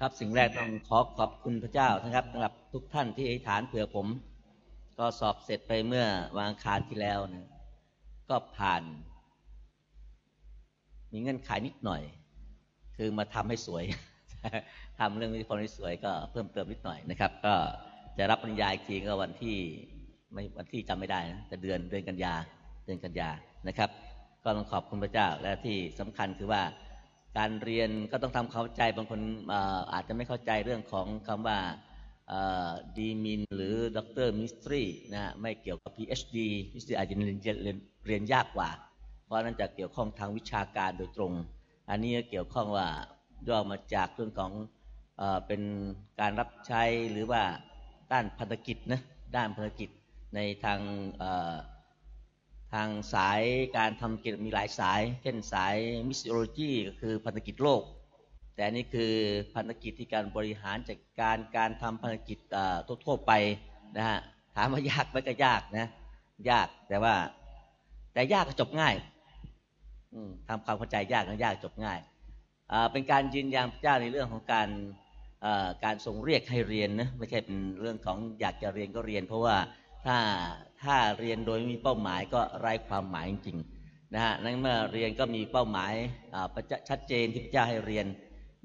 ครับสิ่งแรกต้องขอขอบคุณพระเจ้านะครับสำหรับทุกท่านที่อธิษฐานเผื่อผม ก็สอบเสร็จไปเมื่อวางคารที่แล้วนะก็ผ่าน มีเงื่อนไขนิดหน่อย คือมาทำให้สวยทำเรื่องวิพากษ์ให้สวยก็เพิ่มเติมนิดหน่อยนะครับ ก็จะรับปริญญาอีกทีก็วันที่ไม่วันที่จำไม่ได้นะแต่เดือนเดือนกันยาเดือนกันยานะครับ ก็ต้องขอบคุณพระเจ้าและที่สำคัญคือว่า การเรียนก็ต้องทำเข้าใจบางคนอาจจะไม่เข้าใจเรื่องของคำว่า D.Min หรือ Doctor Ministry นะไม่เกี่ยวกับ PhD PhD อาจจะเรียนเรียนเรียนยากกว่า เพราะนั้นจะเกี่ยวข้องทางวิชาการโดยตรง อันนี้เกี่ยวข้องว่าย่อมาจากเรื่องของเอเป็นการรับใช้หรือว่าด้านพันธกิจนะด้านพันธกิจในทาง ทางสายการทำกิจมีหลายสาย เช่นสายมิสโลจีก็คือพันธกิจโลก แต่นี่คือพันธกิจที่การบริหารจัดการการทำพันธกิจทั่วไปนะฮะถามว่ายากไหมก็ยากนะยากแต่ว่า แต่ยากก็จบง่ายทำความเข้าใจยากก็ยากจบง่ายเป็นการยืนยันพระเจ้าในเรื่องของการการทรงเรียกให้เรียนนะไม่ใช่เป็นเรื่องของอยากจะเรียนก็เรียน เพราะว่าถ้าถ้าเรียนโดยไม่มีเป้าหมายก็ไร้ความหมายจริงๆนะฮะนั้นเมื่อเรียนก็มีเป้าหมายชัดเจนที่พระเจ้าให้เรียน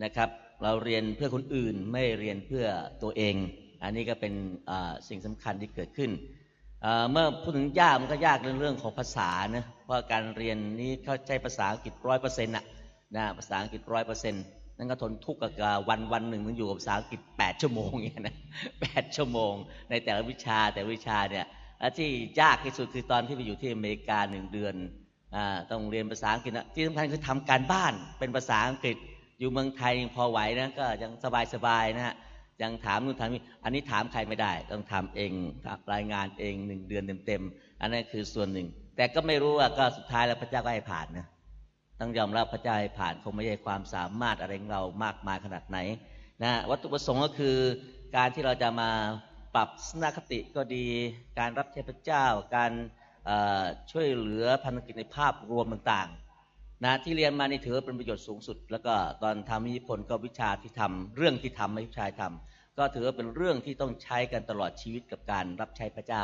นะครับ เราเรียนเพื่อคนอื่นไม่เรียนเพื่อตัวเอง อันนี้ก็เป็นสิ่งสำคัญที่เกิดขึ้นเมื่อพูดถึงยากมันก็ยากเรื่องเรื่องของภาษานะเพราะการเรียนนี้เข้าใจภาษาอังกฤษร้อยเปอร์เซ็นต์ะนะภาษาอังกฤษร้อยเปอร์เซ็นต์นั่นก็ทนทุกข์กับวันวันหนึ่งมันอยู่กับภาษาอังกฤษแปดชั่วโมงอย่างนี้นะแปดชั่วโมง ในแต่ละวิชาแต่วิชาเนี่ย ที่ยากที่สุดคือตอนที่ไปอยู่ที่อเมริกาหนึ่งเดือนอต้องเรียนภาษาอังกฤษที่สำคัญคือทำการบ้านเป็นภาษาอังกฤษอยู่เมืองไทยพอไหวนะก็ยังสบายๆนะฮะยังถามนู่นถามนี่อันนี้ถามใครไม่ได้ ต้องทำเองรายงานเองหนึ่งเดือนเต็มๆอันนั้นคือส่วนหนึ่ง แต่ก็ไม่รู้ว่าก็สุดท้ายแล้วพระเจ้าก็ให้ผ่านนะต้องยอมรับพระเจ้าให้ผ่านคงไม่ใช่ความสามารถอะไรของเรามากมายขนาดไหนนะวัตถุประสงค์ก็คือการที่เราจะมา ปรับสนาคติก็ดี การรับใช้พระเจ้า การช่วยเหลือพันธกิจในภาพรวมต่างๆนะที่เรียนมานี่ถือเป็นประโยชน์สูงสุด แล้วก็ตอนทำมิพลก็วิชาที่ทำเรื่องที่ทำไม่ใช่ทำก็ถือว่าเป็นเรื่องที่ต้องใช้กันตลอดชีวิตกับการรับใช้พระเจ้า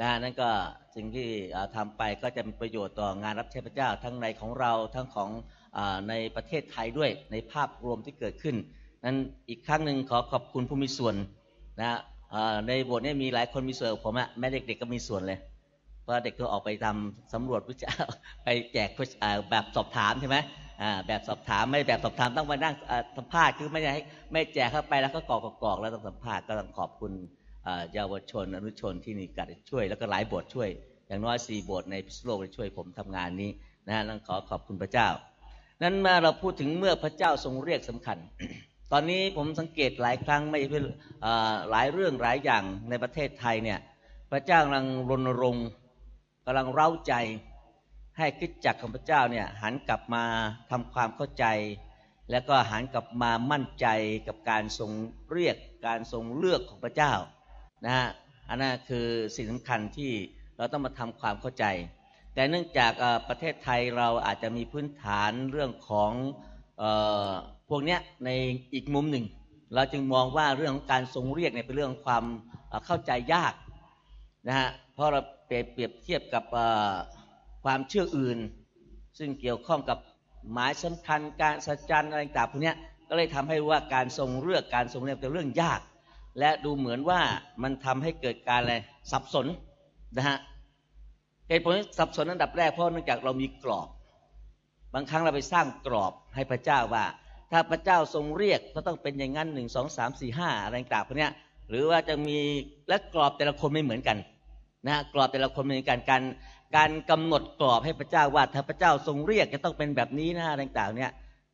นะนั่นก็สิ่งที่ทำไปก็จะเป็นประโยชน์ต่องานรับใช้พระเจ้า ทั้งในของเราทั้งของในประเทศไทยด้วยในภาพรวมที่เกิดขึ้น นั้นอีกครั้งหนึ่งขอขอบคุณผู้มีส่วนนะ ในบทนี้มีหลายคนมีส่วนผมอะแม่เด็กๆก็มีส่วนเลยเพราะเด็กก็ออกไปทำสำรวจวิจัยไปแจกแบบสอบถามใช่ไหมแบบสอบถามไม่แบบสอบถามต้องมานั่งสัมภาษณ์คือไม่ได้ไม่แจกเข้าไปแล้วก็กรอกกรอกแล้วต้องสัมภาษณ์ก็ต้องขอบคุณเยาวชนอนุชนที่มีการช่วย แล้วก็หลายบทช่วย อย่างน้อยสี่บทในพิสโลกช่วยผมทำงานนี้นะต้องขอขอบคุณพระเจ้า นั้นมาเราพูดถึงเมื่อพระเจ้าทรงเรียกสำคัญ ตอนนี้ผมสังเกตหลายครั้งไม่ใช่หลายเรื่องหลายอย่างในประเทศไทยเนี่ย พระเจ้ากำลังรณรงค์กำลังเร้าใจ ให้คิดจักของพระเจ้าเนี่ยหันกลับมาทำความเข้าใจ แล้วก็หันกลับมามั่นใจกับการทรงเรียกการทรงเลือกของพระเจ้านะฮะอันนั้นคือสิ่งสำคัญที่เราต้องมาทำความเข้าใจ แต่เนื่องจากประเทศไทยเราอาจจะมีพื้นฐานเรื่องของ พวกนี้ในอีกมุมหนึ่ง เราจึงมองว่าเรื่องของการทรงเรียกเนี่ยเป็นเรื่องความเข้าใจยากนะฮะเพราะเราเปรียบเทียบกับความเชื่ออื่น ซึ่งเกี่ยวข้องกับหมายสำคัญการสัจจันอะไรต่างพวกนี้ก็เลยทำให้ว่าการทรงเลือกการทรงเรียกเป็นเรื่องยาก และดูเหมือนว่ามันทำให้เกิดการอะไรสับสนนะฮะเหตุผลสับสนอันดับแรกเพราะเนื่องจากเรามีกรอบ บางครั้งเราไปสร้างกรอบให้พระเจ้าว่า ถ้าพระเจ้าทรงเรียกก็ต้องเป็นอย่างนั้นหนึ่งสองสามสี่ห้าอะไรต่างพวกนี้หรือว่าจะมีและกรอบแต่ละคนไม่เหมือนกันนะกรอบแต่ละคนไม่เหมือนกันการการกำหนดกรอบให้พระเจ้าว่าถ้าพระเจ้าทรงเรียกจะต้องเป็นแบบนี้นะอะไรต่างๆเนี่ย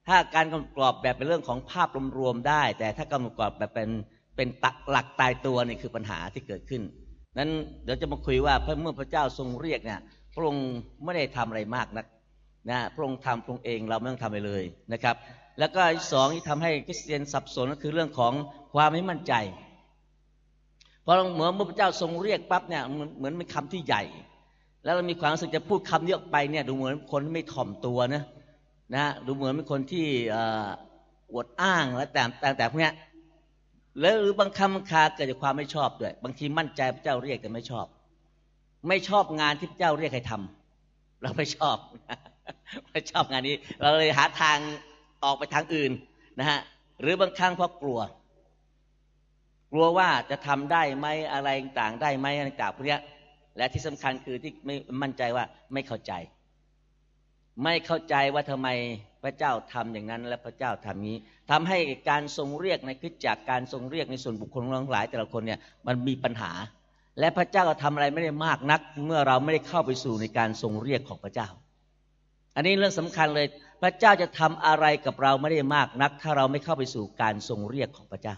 ถ้าการกำหนดกรอบแบบเป็นเรื่องของภาพรวมๆได้ แต่ถ้ากำหนดกรอบแบบเป็นเป็นตักหลักตายตัวนี่คือปัญหาที่เกิดขึ้น นั้นเดี๋ยวจะมาคุยว่าเมื่อพระเจ้าทรงเรียกเนี่ยพระองค์ไม่ได้ทำอะไรมากนักนะพระองค์ทำพระองค์เองเราไม่ต้องทำอะไรเลยนะครับ แล้วก็สองที่ทำให้คริสเตียนสับสนก็คือเรื่องของความไม่มั่นใจพอเหมือนเมื่อพระเจ้าทรงเรียกปั๊บเนี่ยเหมือนเป็นคำที่ใหญ่ แล้วเรามีความรู้สึกจะพูดคำเยอะไปเนี่ยดูเหมือนคนไม่ถ่อมตัวนะนะดูเหมือนเป็นคนที่อวดอ้างและแต่แต่แต่พวกนี้แล้วหรือบางคำบางคาเกิดจากความไม่ชอบด้วย บางทีมั่นใจพระเจ้าเรียกแต่ไม่ชอบ ไม่ชอบงานที่พระเจ้าเรียกให้ทำเราไม่ชอบไม่ชอบงานนี้ เราเลยหาทาง ออกไปทางอื่นนะฮะหรือบางครั้งเพราะกลัว กลัวว่าจะทำได้ไหมอะไรต่างได้ไหมอะไรต่างพวกนี้และที่สำคัญคือที่ไม่มั่นใจว่าไม่เข้าใจ ไม่เข้าใจว่าทำไมพระเจ้าทำอย่างนั้น และพระเจ้าทำนี้ทำให้การทรงเรียกในคือจากการทรงเรียกในส่วนบุคคลทั้งหลาย แต่ละคนเนี่ยมันมีปัญหา และพระเจ้าก็ทำอะไรไม่ได้มากนัก เมื่อเราไม่ได้เข้าไปสู่ในการทรงเรียกของพระเจ้า อันนี้เรื่องสำคัญเลย พระเจ้าจะทำอะไรกับเราไม่ได้มากนัก ถ้าเราไม่เข้าไปสู่การทรงเรียกของพระเจ้า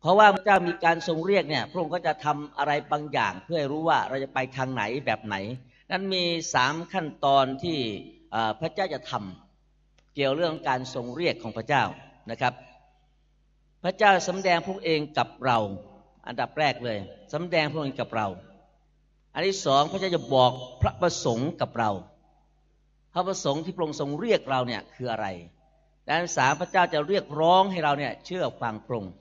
เพราะว่าพระเจ้ามีการทรงเรียกเนี่ย พระองค์ก็จะทำอะไรบางอย่าง เพื่อให้รู้ว่าเราจะไปทางไหนแบบไหน นั้นมีสามขั้นตอนที่พระเจ้าจะทำเกี่ยวเรื่องการทรงเรียกของพระเจ้านะครับ พระเจ้าสำแดงพระเองกับเรา อันดับแรกเลยสำแดงพระองค์กับเรา อันที่สองพระเจ้าจะบอกพระประสงค์กับเรา ระประสงค์ที่พระองค์ทรงเรียกเราเนี่ยคืออะไรและอันสามพระเจ้าจะเรียกร้องให้เราเนี่ยเชื่อฟังพระองค์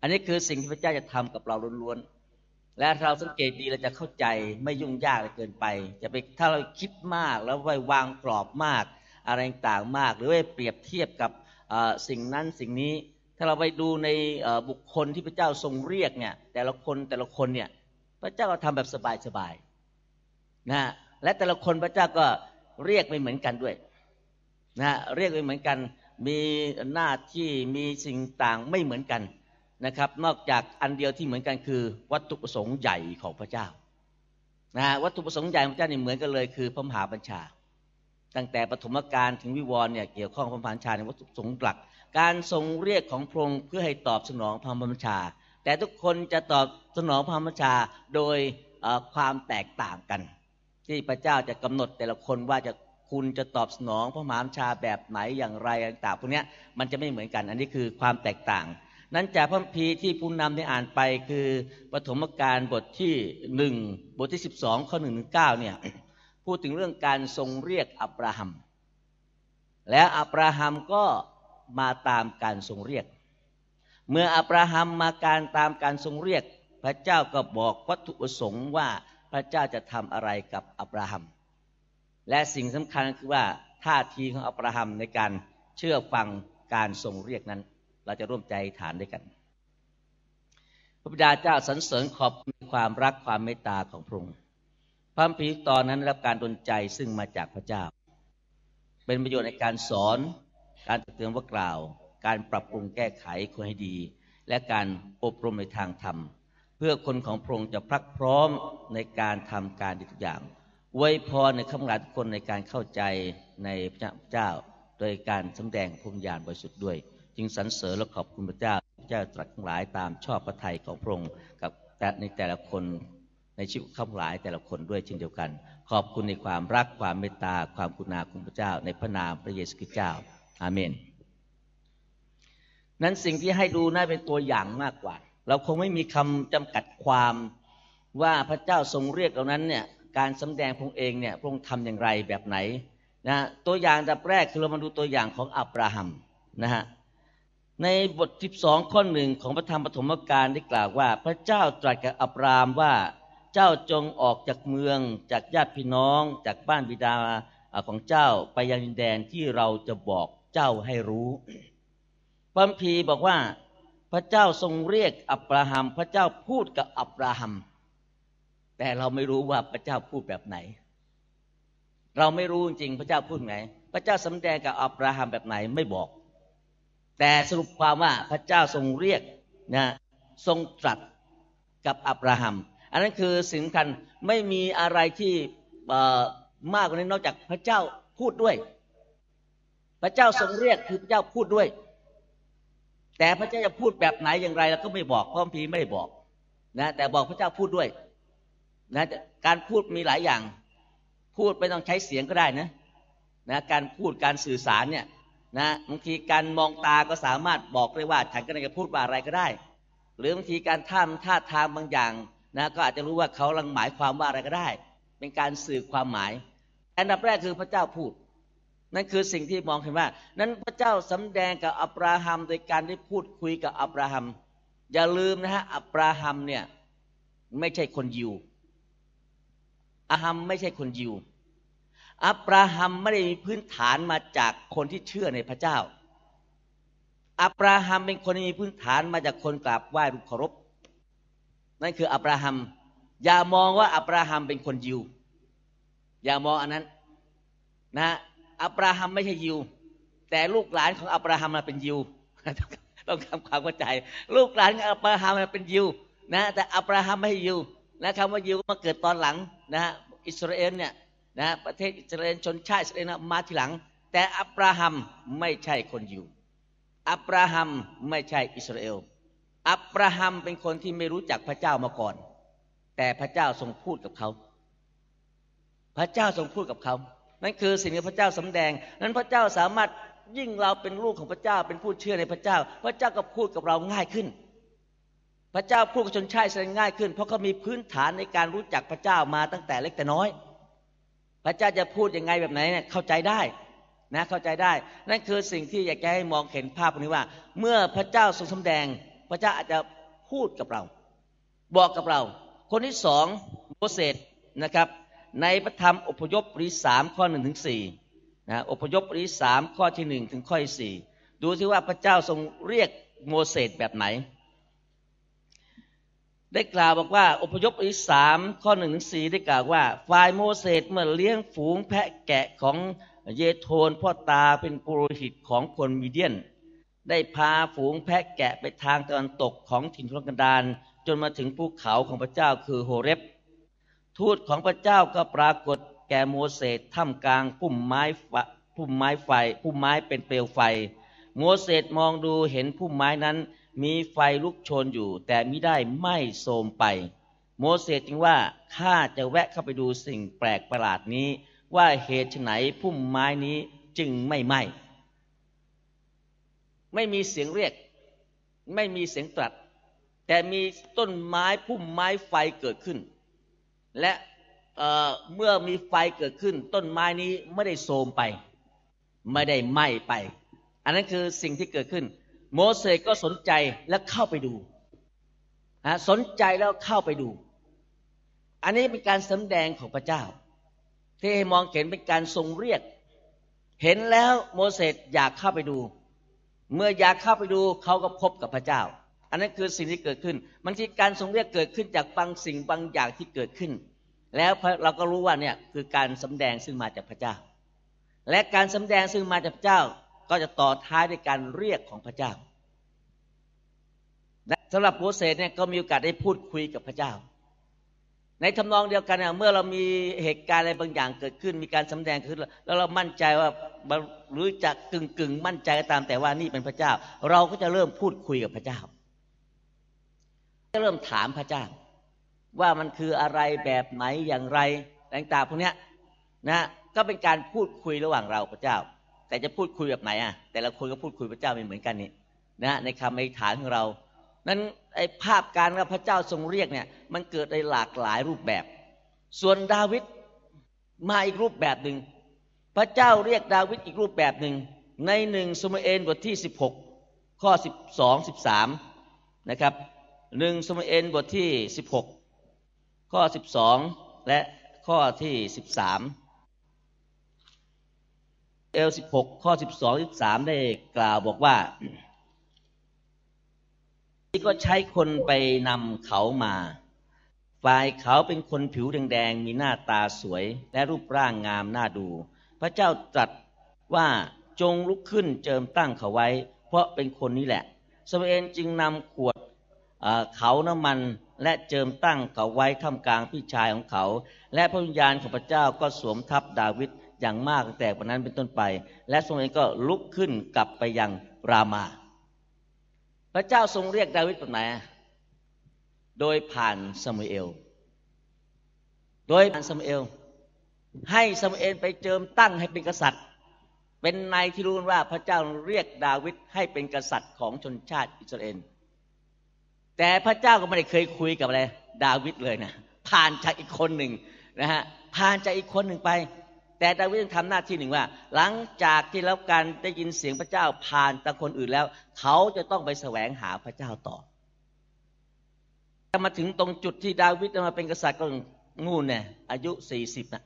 อันนี้คือสิ่งที่พระเจ้าจะทำกับเราล้วนๆ และเราสังเกตดีเราจะเข้าใจไม่ยุ่งยากเลยเกินไป จะไปถ้าเราคิดมากแล้วไปวางกรอบมาก อะไรต่างมาก หรือว่าเปรียบเทียบกับสิ่งนั้นสิ่งนี้ ถ้าเราไปดูในบุคคลที่พระเจ้าทรงเรียกเนี่ย แต่ละคนแต่ละคนเนี่ยพระเจ้าก็ทำแบบสบายๆนะและแต่ละคนพระเจ้าก็ เรียกไม่เหมือนกันด้วยนะเรียกไม่เหมือนกัน มีหน้าที่มีสิ่งต่างไม่เหมือนกันนะครับ นอกจากอันเดียวที่เหมือนกันคือ วัตถุประสงค์ใหญ่ของพระเจ้านะวัตถุประสงค์ใหญ่ของพระเจ้านี่เหมือนกันเลยคือพระมหาบัญชา ตั้งแต่ปฐมกาลถึงวิวรณ์เนี่ยเกี่ยวข้องพระมหาบัญชาในวัตถุประสงค์หลัก การทรงเรียกของพระองค์เพื่อให้ตอบสนองพระมหาบัญชา แต่ทุกคนจะตอบสนองพระมหาบัญชาโดยความแตกต่างกัน ที่พระเจ้าจะกำหนดแต่ละคนว่าจะคุณจะตอบสนองพระมหาชาแบบไหนอย่างไรต่างๆพวกนี้มันจะไม่เหมือนกัน อันนี้คือความแตกต่าง นั้นจากพระพีที่ผู้นำได้อ่านไปคือปฐมกาลบทที่หนึ่งบทที่สิบสองข้อหนึ่งถึงเก้าเนี่ยพูดถึงเรื่องการทรงเรียกอับราฮัม และอับราฮัมก็มาตามการทรงเรียก เมื่ออับราฮัมมาการตามการทรงเรียก พระเจ้าก็บอกวัตถุประสงค์ว่า ระเจ้าจะทำอะไรกับอับราฮัม และสิ่งสำคัญคือว่าท่าทีของอับราฮัมในการเชื่อฟังการทรงเรียกนั้น เราจะร่วมใจฐานด้วยกัน พระบิดาเจ้าสรรเสริญขอบความรักความเมตตาของพระองค์พระพีตอนนั้นรับการดลใจซึ่งมาจากพระเจ้า เป็นประโยชน์ในการสอน การเตือนว่ากล่าว การปรับปรุงแก้ไขคนให้ดี และการอบรมในทางธรรม เพื่อคนของพระองค์จะพรักพร้อมในการทำการทุกอย่างไว้พรในคำงานทุกคนในการเข้าใจในพระเจ้า โดยการสำแดงภูมิญาณบริสุทธิ์ด้วย จึงสรรเสริญและขอบคุณพระเจ้าพระเจ้าตรัสทั้งหลายตามชอบพระทัยของพระองค์กับแต่ในแต่ละคนในชีวิตข้าหลายแต่ละคนด้วยเช่นเดียวกัน ขอบคุณในความรักความเมตตาความกุณาคุณพระเจ้า ในพระนามพระเยซูคริสต์เจ้าอาเมน นั้นสิ่งที่ให้ดูน่าเป็นตัวอย่างมากกว่า เราคงไม่มีคำจำกัดความว่าพระเจ้าทรงเรียกเหล่านั้นเนี่ยการสำแดงพระองค์เองเนี่ยพระองค์ทำอย่างไรแบบไหนนะตัวอย่างดับแรกคือเรามาดูตัวอย่างของอับราฮัมนะฮะในบทที่สองข้อหนึ่งของพระธรรมปฐมกาลได้กล่าวว่า พระเจ้าตรัสกับอับรามว่าเจ้าจงออกจากเมืองจากญาติพี่น้องจากบ้านบิดาของเจ้าไปยังดินแดนที่เราจะบอกเจ้าให้รู้พระพีบอกว่า ระเจ้าทรงเรียกอับราฮัม พระเจ้าพูดกับอับราฮัม แต่เราไม่รู้ว่าพระเจ้าพูดแบบไหน เราไม่รู้จริงพระเจ้าพูดไง พระเจ้าสำแดงกับอับราฮัมแบบไหนไม่บอก แต่สรุปความว่าพระเจ้าทรงเรียกนะทรงตรัสกับอับราฮัม อันนั้นคือสิ่งสำคัญไม่มีอะไรที่มากกว่านี้นอกจากพระเจ้าพูดด้วย พระเจ้าทรงเรียกคือพระเจ้าพูดด้วย แต่พระเจ้าจะพูดแบบไหนอย่างไรเราก็ไม่บอกพราะพีไม่ได้บอกนะแต่บอกพระเจ้าพูดด้วยนะการพูดมีหลายอย่าง พูดไม่ต้องใช้เสียงก็ได้นะนะการพูดการสื่อสารเนี่ยนะบางทีการมองตาก็สามารถบอกได้ว่าฉันก็จะพูดว่าอะไรก็ได้ หรือบางทีการท่าท่าทางบางอย่างนะก็อาจจะรู้ว่าเขากำลังหมายความว่าอะไรก็ได้ เป็นการสื่อความหมาย อันดับแรกคือพระเจ้าพูด นั่นคือสิ่งที่มองเห็นว่า นั้นพระเจ้าสำแดงกับอับราฮัมโดยการได้พูดคุยกับอับราฮัม อย่าลืมนะฮะอับราฮัมเนี่ยไม่ใช่คนยิวอาฮัมไม่ใช่คนยิว อับราฮัมไม่ได้มีพื้นฐานมาจากคนที่เชื่อในพระเจ้า อับราฮัมเป็นคนที่มีพื้นฐานมาจากคนกราบไหว้รูปเคารพ นั่นคืออับราฮัม อย่ามองว่าอับราฮัมเป็นคนยิว อย่ามองอันนั้นนะ อับราฮัมไม่ใช่ยิว แต่ลูกหลานของอับราฮัมเป็นยิวต้องทำความเข้าใจ ลูกหลานของอับราฮัมเป็นยิวนะแต่อับราฮัมไม่ใช่ยิวนะคำว่ายิวมาเกิดตอนหลังนะฮะอิสราเอลเนี่ยนะประเทศอิสราเอลชนชาติอิสราเอลมาทีหลัง แต่อับราฮัมไม่ใช่คนยิวอับราฮัมไม่ใช่อิสราเอลอับราฮัมเป็นคนที่ไม่รู้จักพระเจ้ามาก่อน แต่พระเจ้าทรงพูดกับเขา พระเจ้าทรงพูดกับเขา นั่นคือสิ่งที่พระเจ้าสำแดง นั้นพระเจ้าสามารถยิ่งเราเป็นลูกของพระเจ้าเป็นผู้เชื่อในพระเจ้า พระเจ้าก็พูดกับเราง่ายขึ้น พระเจ้าพูดกับชนชาติแสดงง่ายขึ้น เพราะเขามีพื้นฐานในการรู้จักพระเจ้ามาตั้งแต่เล็กแต่น้อย พระเจ้าจะพูดยังไงแบบไหนเนี่ยเข้าใจได้นะเข้าใจได้ นั่นคือสิ่งที่อยากให้มองเห็นภาพนี้ว่า เมื่อพระเจ้าทรงสำแดง พระเจ้าอาจจะพูดกับเรา บอกกับเรา คนที่สองโมเสสนะครับ ในพระธรรมอพยพบทสามข้อหนึ่งถึงสี่นะอพยพบทสามข้อที่หนึ่งถึงข้อที่สี่ดูที่ว่าพระเจ้าทรงเรียกโมเสสแบบไหน ได้กล่าวบอกว่าอพยพบทสามข้อหนึ่งถึงสี่ได้กล่าวว่าฝ่ายโมเสสเมื่อเลี้ยงฝูงแพะแกะของเยโทนพ่อตาเป็นปุโรหิตของคนมีเดียน ได้พาฝูงแพะแกะไปทางตะวันตกของถิ่นทุรกันดารจนมาถึงภูเขาของพระเจ้าคือโฮเรบ ทูตของพระเจ้าก็ปรากฏแก่โมเสสท่ามกลางพุ่มไม้พุ่มไม้ไฟพุ่มไม้เป็นเปลวไฟ โมเสสมองดูเห็นพุ่มไม้นั้นมีไฟลุกโชนอยู่ แต่มิได้ไหม่โทมไป โมเสสจึงว่าข้าจะแวะเข้าไปดูสิ่งแปลกประหลาดนี้ ว่าเหตุไหนพุ่มไม้นี้จึงไม่ไหม้ไม่มีเสียงเรียก ไม่มีเสียงตรัส แต่มีต้นไม้พุ่มไม้ไฟเกิดขึ้น และเมื่อมีไฟเกิดขึ้น ต้นไม้นี้ไม่ได้โทมไป ไม่ได้ไหม้ไป อันนั้นคือสิ่งที่เกิดขึ้น โมเสสก็สนใจและเข้าไปดูสนใจแล้วเข้าไปดู อันนี้เป็นการสำแดงของพระเจ้า ที่มองเห็นเป็นการทรงเรียก เห็นแล้วโมเสสอยากเข้าไปดู เมื่ออยากเข้าไปดูเขาก็พบกับพระเจ้า อันนั้นคือสิ่งที่เกิดขึ้นบางทีการทรงเรียกเกิดขึ้นจากบางสิ่งบางอย่างที่เกิดขึ้น แล้วเราก็รู้ว่าเนี่ยคือการสำแดงซึ่งมาจากพระเจ้า และการสำแดงซึ่งมาจากพระเจ้าก็จะต่อท้ายด้วยการเรียกของพระเจ้าสำหรับโมเสสเนี่ยก็มีโอกาสได้พูดคุยกับพระเจ้า ในทำนองเดียวกันเนี่ยเมื่อเรามีเหตุการณ์อะไรบางอย่างเกิดขึ้น มีการสำแดงขึ้น แล้วเรามั่นใจว่าหรือจะกึ่งกึ่งมั่นใจก็ตามแต่ว่านี่เป็นพระเจ้า เราก็จะเริ่มพูดคุยกับพระเจ้า็เริ่มถามพระเจ้า ว่ามันคืออะไรแบบไหนอย่างไรต่างๆพวกนี้นะก็เป็นการพูดคุยระหว่างเราพระเจ้า แต่จะพูดคุยแบบไหนอะ แต่ละคนก็พูดคุยพระเจ้าไม่เหมือนกันนี่นะในคำอธิษฐานของเรา นั้นไอ้ภาพการว่าพระเจ้าทรงเรียกเนี่ย มันเกิดในหลากหลายรูปแบบ ส่วนดาวิดมาอีกรูปแบบหนึ่งพระเจ้าเรียกดาวิดอีกรูปแบบหนึ่งในหนึ่งสมุเอลบทที่ 16 ข้อ 12 13 นะครับ หนึ่งสมุเอลบทที่สิบหกข้อสิบสองและข้อที่สิบสามเอลสิบหกข้อสิบสองสิบสามได้กล่าวบอกว่า ที่ก็ใช้คนไปนำเขามา ฝ่ายเขาเป็นคนผิวแดงๆ มีหน้าตาสวยและรูปร่างงามน่าดู พระเจ้าตรัสว่าจงลุกขึ้นเจิมตั้งเขาไว้ เพราะเป็นคนนี้แหละสมเอนจึงนำขวด เขาน้ำมันและเจิมตั้งเขาไว้ท่ามกลางพี่ชายของเขา และพระวิญญาณของพระเจ้าก็สวมทับดาวิดอย่างมากตั้งแต่วันนั้นเป็นต้นไป และทรงเองก็ลุกขึ้นกลับไปยังรามา พระเจ้าทรงเรียกดาวิดแบบไหนโดยผ่านสมุเอล โดยผ่านสมุเอล ให้สมุเอลไปเจิมตั้งให้เป็นกษัตริย์ เป็นนายที่รู้ว่าพระเจ้าเรียกดาวิดให้เป็นกษัตริย์ของชนชาติอิสราเอล แต่พระเจ้าก็ไม่ได้เคยคุยกับอะไรดาวิดเลยนะผ่านจากอีกคนหนึ่งนะฮะผ่านจากอีกคนหนึ่งไป แต่ดาวิดทำหน้าที่หนึ่งว่า หลังจากที่แล้วการได้ยินเสียงพระเจ้าผ่านตะคนอื่นแล้ว เขาจะต้องไปแสวงหาพระเจ้าต่อมาถึงตรงจุดที่ดาวิดมาเป็นกษัตริย์ก็งูเนี่ยอายุสี่สิบนะ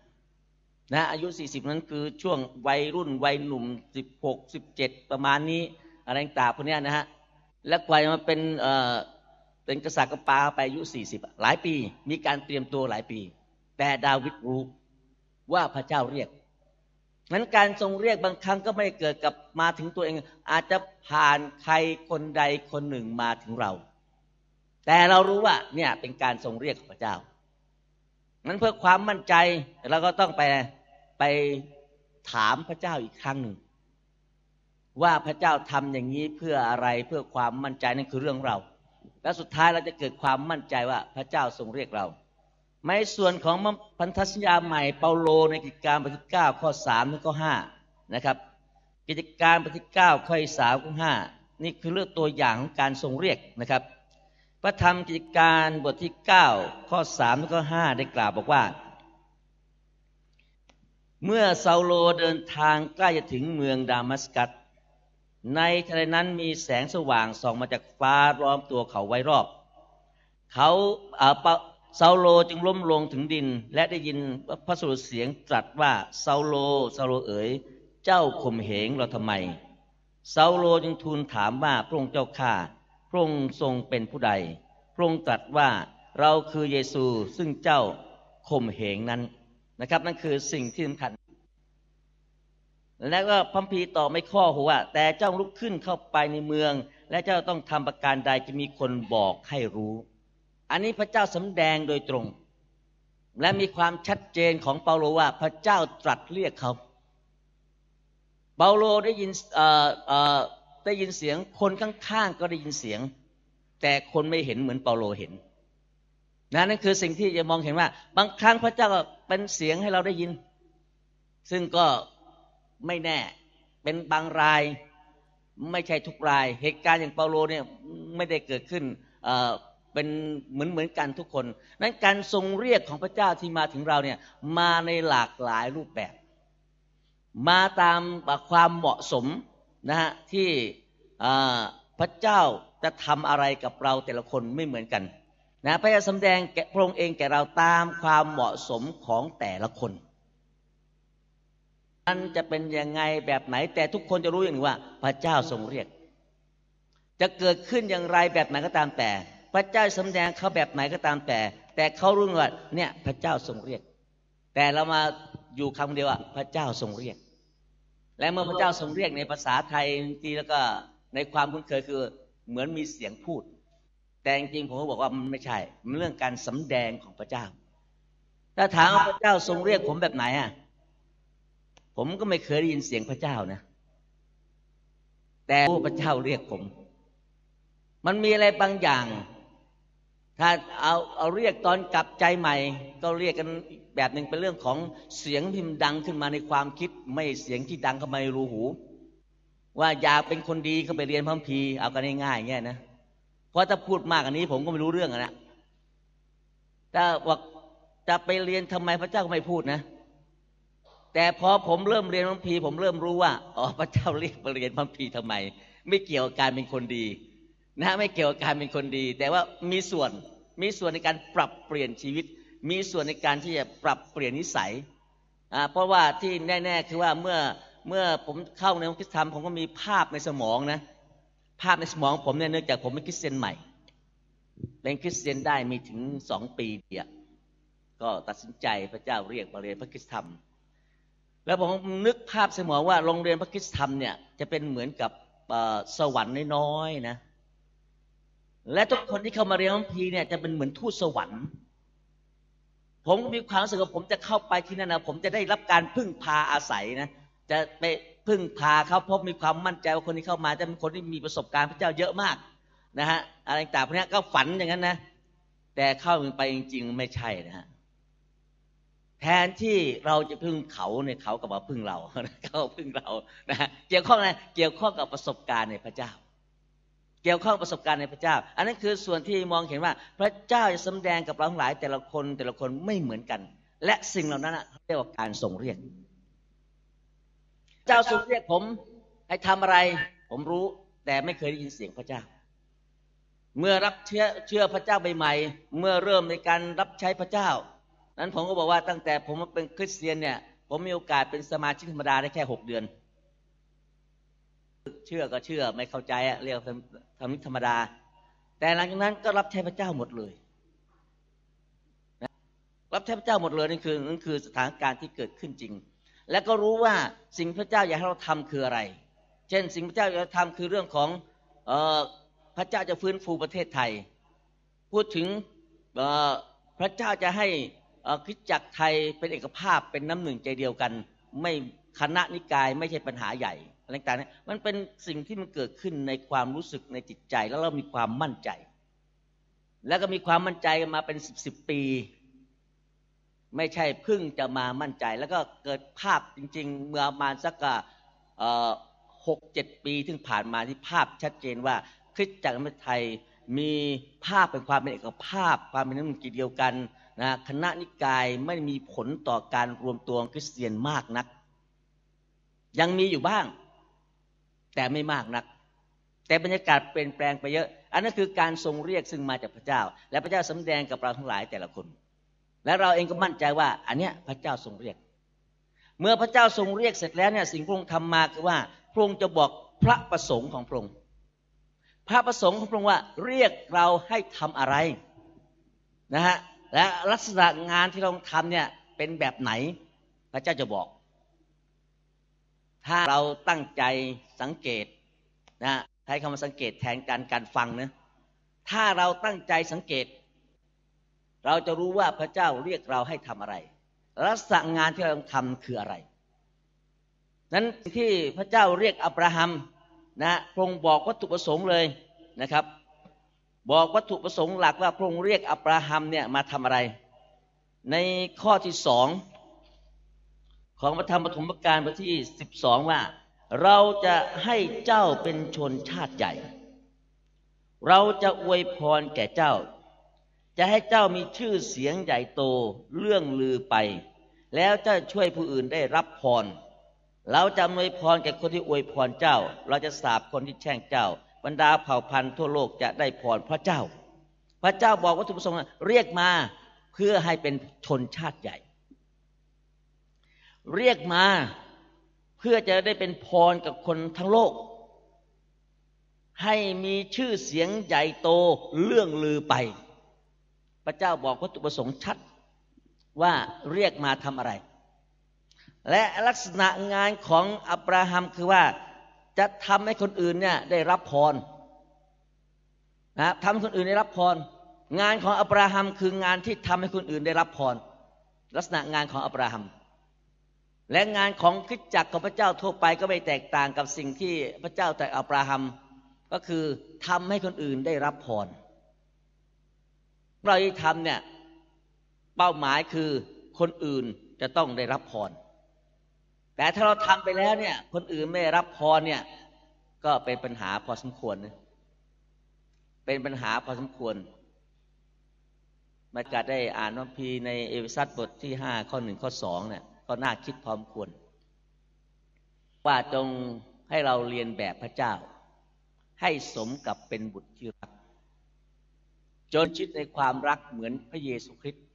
นะอายุสี่สิบนั้นคือช่วงวัยรุ่นวัยหนุ่มสิบหกสิบเจ็ดประมาณนี้อะไรต่างพวกนี้นะฮะและกว่ามาเป็นเอ่อ เป็นกษัตริย์ก็ปาไปอายุสี่สิบหลายปี มีการเตรียมตัวหลายปี แต่ดาวิดรู้ว่าพระเจ้าเรียกนั้นการทรงเรียกบางครั้งก็ไม่เกิดกับมาถึงตัวเอง อาจจะผ่านใครคนใดคนหนึ่งมาถึงเรา แต่เรารู้ว่าเนี่ยเป็นการทรงเรียกของพระเจ้านั้นเพื่อความมั่นใจเราก็ต้องไปไปถามพระเจ้าอีกครั้งหนึ่ง ว่าพระเจ้าทำอย่างนี้เพื่ออะไรเพื่อความมั่นใจนั่นคือเรื่องเรา แล้วสุดท้ายเราจะเกิดความมั่นใจว่าพระเจ้าทรงเรียกเราในส่วนของพันธสัญญาใหม่เปาโลในกิจการบทที่เก้าข้อสามถึงข้อห้านะครับ กิจการบทที่เก้าข้อสามข้อห้านี่คือเรื่องตัวอย่างของการทรงเรียกนะครับ พระธรรมกิจการบทที่เก้าข้อสามถึงข้อห้าได้กล่าวบอกว่า เมื่อซาโลเดินทางใกล้จะถึงเมืองดามัสกัส ในทะเลนั้นมีแสงสว่างส่องมาจากฟ้าร้อมตัวเขาไว้รอบ เขาซาโลจึงล้มลงถึงดิน และได้ยินพระสุรเสียงตรัสว่าซาโลซาโลเอ๋ยเจ้าข่มเหงเราทำไมซาโลจึงทูลถามว่าพระองค์เจ้าข้าพระองค์ทรงเป็นผู้ใด พระองค์ตรัสว่าเราคือเยซูซึ่งเจ้าข่มเหงนั้นนะครับ นั่นคือสิ่งที่สำคัญ แล้วก็พัมพีต่อไม่ข้อหัวแต่เจ้าลุกขึ้นเข้าไปในเมือง และเจ้าต้องทำประการใดจะมีคนบอกให้รู้ อันนี้พระเจ้าสำแดงโดยตรง และมีความชัดเจนของเปาโลว่าพระเจ้าตรัสเรียกเขาเปาโลได้ยินได้ยินเสียงคนข้างๆก็ได้ยินเสียง แต่คนไม่เห็นเหมือนเปาโลเห็นนะนั่นคือสิ่งที่จะมองเห็นว่า บางครั้งพระเจ้าเป็นเสียงให้เราได้ยิน ซึ่งก็ ไม่แน่ เป็นบางราย ไม่ใช่ทุกราย เหตุการณ์อย่างเปาโลเนี่ยไม่ได้เกิดขึ้นเป็นเหมือนเหมือนกันทุกคน นั้นการทรงเรียกของพระเจ้าที่มาถึงเราเนี่ยมาในหลากหลายรูปแบบ มาตามความเหมาะสมนะฮะที่พระเจ้าจะทำอะไรกับเราแต่ละคนไม่เหมือนกันนะพระเจ้าสำแดงแก่พระองค์เองแก่เราตามความเหมาะสมของแต่ละคน มันจะเป็นยังไงแบบไหน แต่ทุกคนจะรู้อย่างว่า พระเจ้าทรงเรียก จะเกิดขึ้นอย่างไรแบบไหนก็ตามแต่ พระเจ้าสำแดงเขาแบบไหนก็ตามแต่ แต่เขารู้ว่าเนี่ยพระเจ้าทรงเรียก แต่เรามาอยู่คำเดียวว่าพระเจ้าทรงเรียก และเมื่อพระเจ้าทรงเรียกในภาษาไทยทีแล้วก็ในความคุ้นเคยคือเหมือนมีเสียงพูด แต่จริงผมก็บอกว่ามันไม่ใช่มันเรื่องการสำแดงของพระเจ้า ถ้าถามว่าพระเจ้าทรงเรียกผมแบบไหนอะ ผมก็ไม่เคยได้ยินเสียงพระเจ้านะ แต่พระเจ้าเรียกผม มันมีอะไรบางอย่าง ถ้าเอาเอาเรียกตอนกลับใจใหม่ ก็เรียกกันแบบหนึ่งเป็นเรื่องของเสียงพิมพ์ดังขึ้นมาในความคิด ไม่เสียงที่ดังเข้ามาในรูหู ว่าอยากเป็นคนดีก็ไปเรียนพระพีเอากันง่ายๆเงี้ยนะเพราะถ้าพูดมากอันนี้ ผมก็ไม่รู้เรื่องนะถ้าว่าจะไปเรียนทำไมพระเจ้าก็ไม่พูดนะ แต่พอผมเริ่มเรียนพระพีผมเริ่มรู้ว่าอ๋อพระเจ้าเรียกไปเรียนพระพีทำไม ไม่เกี่ยวกับการเป็นคนดีนะไม่เกี่ยวกับการเป็นคนดี แต่ว่ามีส่วนมีส่วนในการปรับเปลี่ยนชีวิต มีส่วนในการที่จะปรับเปลี่ยนนิสัยเพราะว่าที่แน่ ๆ คือว่าเมื่อเมื่อผมเข้าในองค์คิดธรรมผมก็มีภาพในสมองนะ ภาพในสมองผมเนี่ยเนื่องจากผมเป็นคริสเตียนใหม่เป็นคริสเตียนได้มีถึงสองปีเดียก็ตัดสินใจพระเจ้าเรียกมาเรียนพระคิดธรรม แล้วผมนึกภาพเสมอว่าโรงเรียนพระคิดธรรมเนี่ยจะเป็นเหมือนกับสวรรค์น้อยๆนะ และทุกคนที่เข้ามาเรียนพระพีเนี่ยจะเป็นเหมือนทูตสวรรค์ ผมมีความรู้สึกว่าผมจะเข้าไปที่นั่นนะผมจะได้รับการพึ่งพาอาศัยนะจะไปพึ่งพาเขาเพราะมีความมั่นใจว่าคนที่เข้ามาจะเป็นคนที่มีประสบการณ์พระเจ้าเยอะมากนะฮะอะไรต่างพวกนี้ก็ฝันอย่างนั้นนะ แต่เข้าไปจริงๆไม่ใช่นะฮะ แทนที่เราจะพึ่งเขาเนี่ยเขากับมาพึ่งเราเขาพึ่งเรานะเกี่ยวข้องอะไรเกี่ยวข้องกับประสบการณ์ในพระเจ้า เกี่ยวข้องประสบการณ์ในพระเจ้า อันนั้นคือส่วนที่มองเห็นว่า พระเจ้าจะสำแดงกับเราทั้งหลายแต่ละคนแต่ละคนไม่เหมือนกัน และสิ่งเหล่านั้นเรียกว่าการส่งเรียก เจ้าทรงเรียกผมให้ทำอะไร ผมรู้ แต่ไม่เคยได้ยินเสียงพระเจ้า เมื่อรับเชื่อเชื่อพระเจ้าใหม่ๆเมื่อเริ่มในการรับใช้พระเจ้า นั้นผมก็บอกว่าตั้งแต่ผมมาเป็นคริสเตียนเนี่ย ผมมีโอกาสเป็นสมาชิกธรรมดาได้แค่หกเดือน เชื่อก็เชื่อไม่เข้าใจอะเรียกธรรมธรรมดา แต่หลังจากนั้นก็รับใช้พระเจ้าหมดเลยรับใช้พระเจ้าหมดเลยนั่นคือนั่นคือสถานการณ์ที่เกิดขึ้นจริง และก็รู้ว่าสิ่งพระเจ้าอยากให้เราทำคืออะไร เช่น สิ่งพระเจ้าอยากทำคือเรื่องของออพระเจ้าจะฟื้นฟูประเทศไทย พูดถึงพระเจ้าจะให้ คริสจักรไทยเป็นเอกภาพเป็นน้ำหนึ่งใจเดียวกัน ไม่คณะนิกายไม่ใช่ปัญหาใหญ่อะไรต่างๆมันเป็นสิ่งที่มันเกิดขึ้นในความรู้สึกในจิตใจแล้วเรามีความมั่นใจ แล้วก็มีความมั่นใจมาเป็นสิบสิบปี ไม่ใช่เพึ่งจะมามั่นใจ แล้วก็เกิดภาพจริง ๆ เมื่อมาสักหกเจ็ดปีที่ผ่านมาที่ภาพชัดเจนว่าคริสตจักรไทยมีภาพเป็นความเป็นเอกภาพ ความเป็นน้ำมันกีเดียวกัน นะคณะนิกายไม่มีผลต่อการรวมตัวคริสเตียนมากนัก ยังมีอยู่บ้าง แต่ไม่มากนัก แต่บรรยากาศเปลี่ยนแปลงไปเยอะ อันนั้นคือการทรงเรียกซึ่งมาจากพระเจ้า และพระเจ้าสำแดงกับเราทั้งหลายแต่ละคน และเราเองก็มั่นใจว่า อันเนี้ยพระเจ้าทรงเรียก เมื่อพระเจ้าทรงเรียกเสร็จแล้วเนี่ยสิ่งพระองค์ทำมาคือว่าพระองค์จะบอกพระประสงค์ของพระองค์พระประสงค์ของพระองค์ว่าเรียกเราให้ทำอะไรนะฮะ และลักษณะงานที่เราทำเนี่ยเป็นแบบไหน พระเจ้าจะบอก ถ้าเราตั้งใจสังเกตนะใช้คำว่าสังเกตแทนการการฟังนะถ้าเราตั้งใจสังเกต เราจะรู้ว่าพระเจ้าเรียกเราให้ทำอะไร ลักษณะงานที่เราทำคืออะไร นั้นที่พระเจ้าเรียกอับราฮัมนะพระองค์บอกวัตถุประสงค์เลยนะครับ บอกวัตถุประสงค์หลักว่าพระองค์เรียกอับราฮัมเนี่ยมาทำอะไร ในข้อที่สองของพระธรรมปฐมกาลบทที่สิบสองว่า เราจะให้เจ้าเป็นชนชาติใหญ่ เราจะอวยพรแก่เจ้า จะให้เจ้ามีชื่อเสียงใหญ่โตเรื่องลือไป แล้วเจ้าช่วยผู้อื่นได้รับพร เราจะอวยพรแก่คนที่อวยพรเจ้า เราจะสาบคนที่แช่งเจ้า บรรดาเผ่าพันธุ์ทั่วโลกจะได้พรพระเจ้า พระเจ้าบอกวัตถุประสงค์เรียกมาเพื่อให้เป็นชนชาติใหญ่ เรียกมาเพื่อจะได้เป็นพรกับคนทั้งโลก ให้มีชื่อเสียงใหญ่โตเรื่องลือไป พระเจ้าบอกวัตถุประสงค์ชัดว่าเรียกมาทำอะไร และลักษณะงานของอับราฮัมคือว่า จะทำให้คนอื่นเนี่ยได้รับพรนะทำให้คนอื่นได้รับพรงานของอับราฮัมคืองานที่ทำให้คนอื่นได้รับพร ลักษณะงานของอับราฮัม และงานของคิดจักรของพระเจ้าทั่วไปก็ไม่แตกต่างกับสิ่งที่พระเจ้าแต่อับราฮัม ก็คือทำให้คนอื่นได้รับพรเราที่ทำเนี่ยเป้าหมายคือคนอื่นจะต้องได้รับพร แต่ถ้าเราทำไปแล้วเนี่ย คนอื่นไม่รับพรเนี่ย ก็เป็นปัญหาพอสมควรนะเป็นปัญหาพอสมควร มาจะได้อ่านวัมพีในเอเวซัสบทที่ห้าข้อหนึ่งข้อสองเนี่ยก็น่าคิดพร้อมควร ว่าจงให้เราเรียนแบบพระเจ้า ให้สมกับเป็นบุตรที่รัก จนชิดในความรักเหมือนพระเยซูคริสต์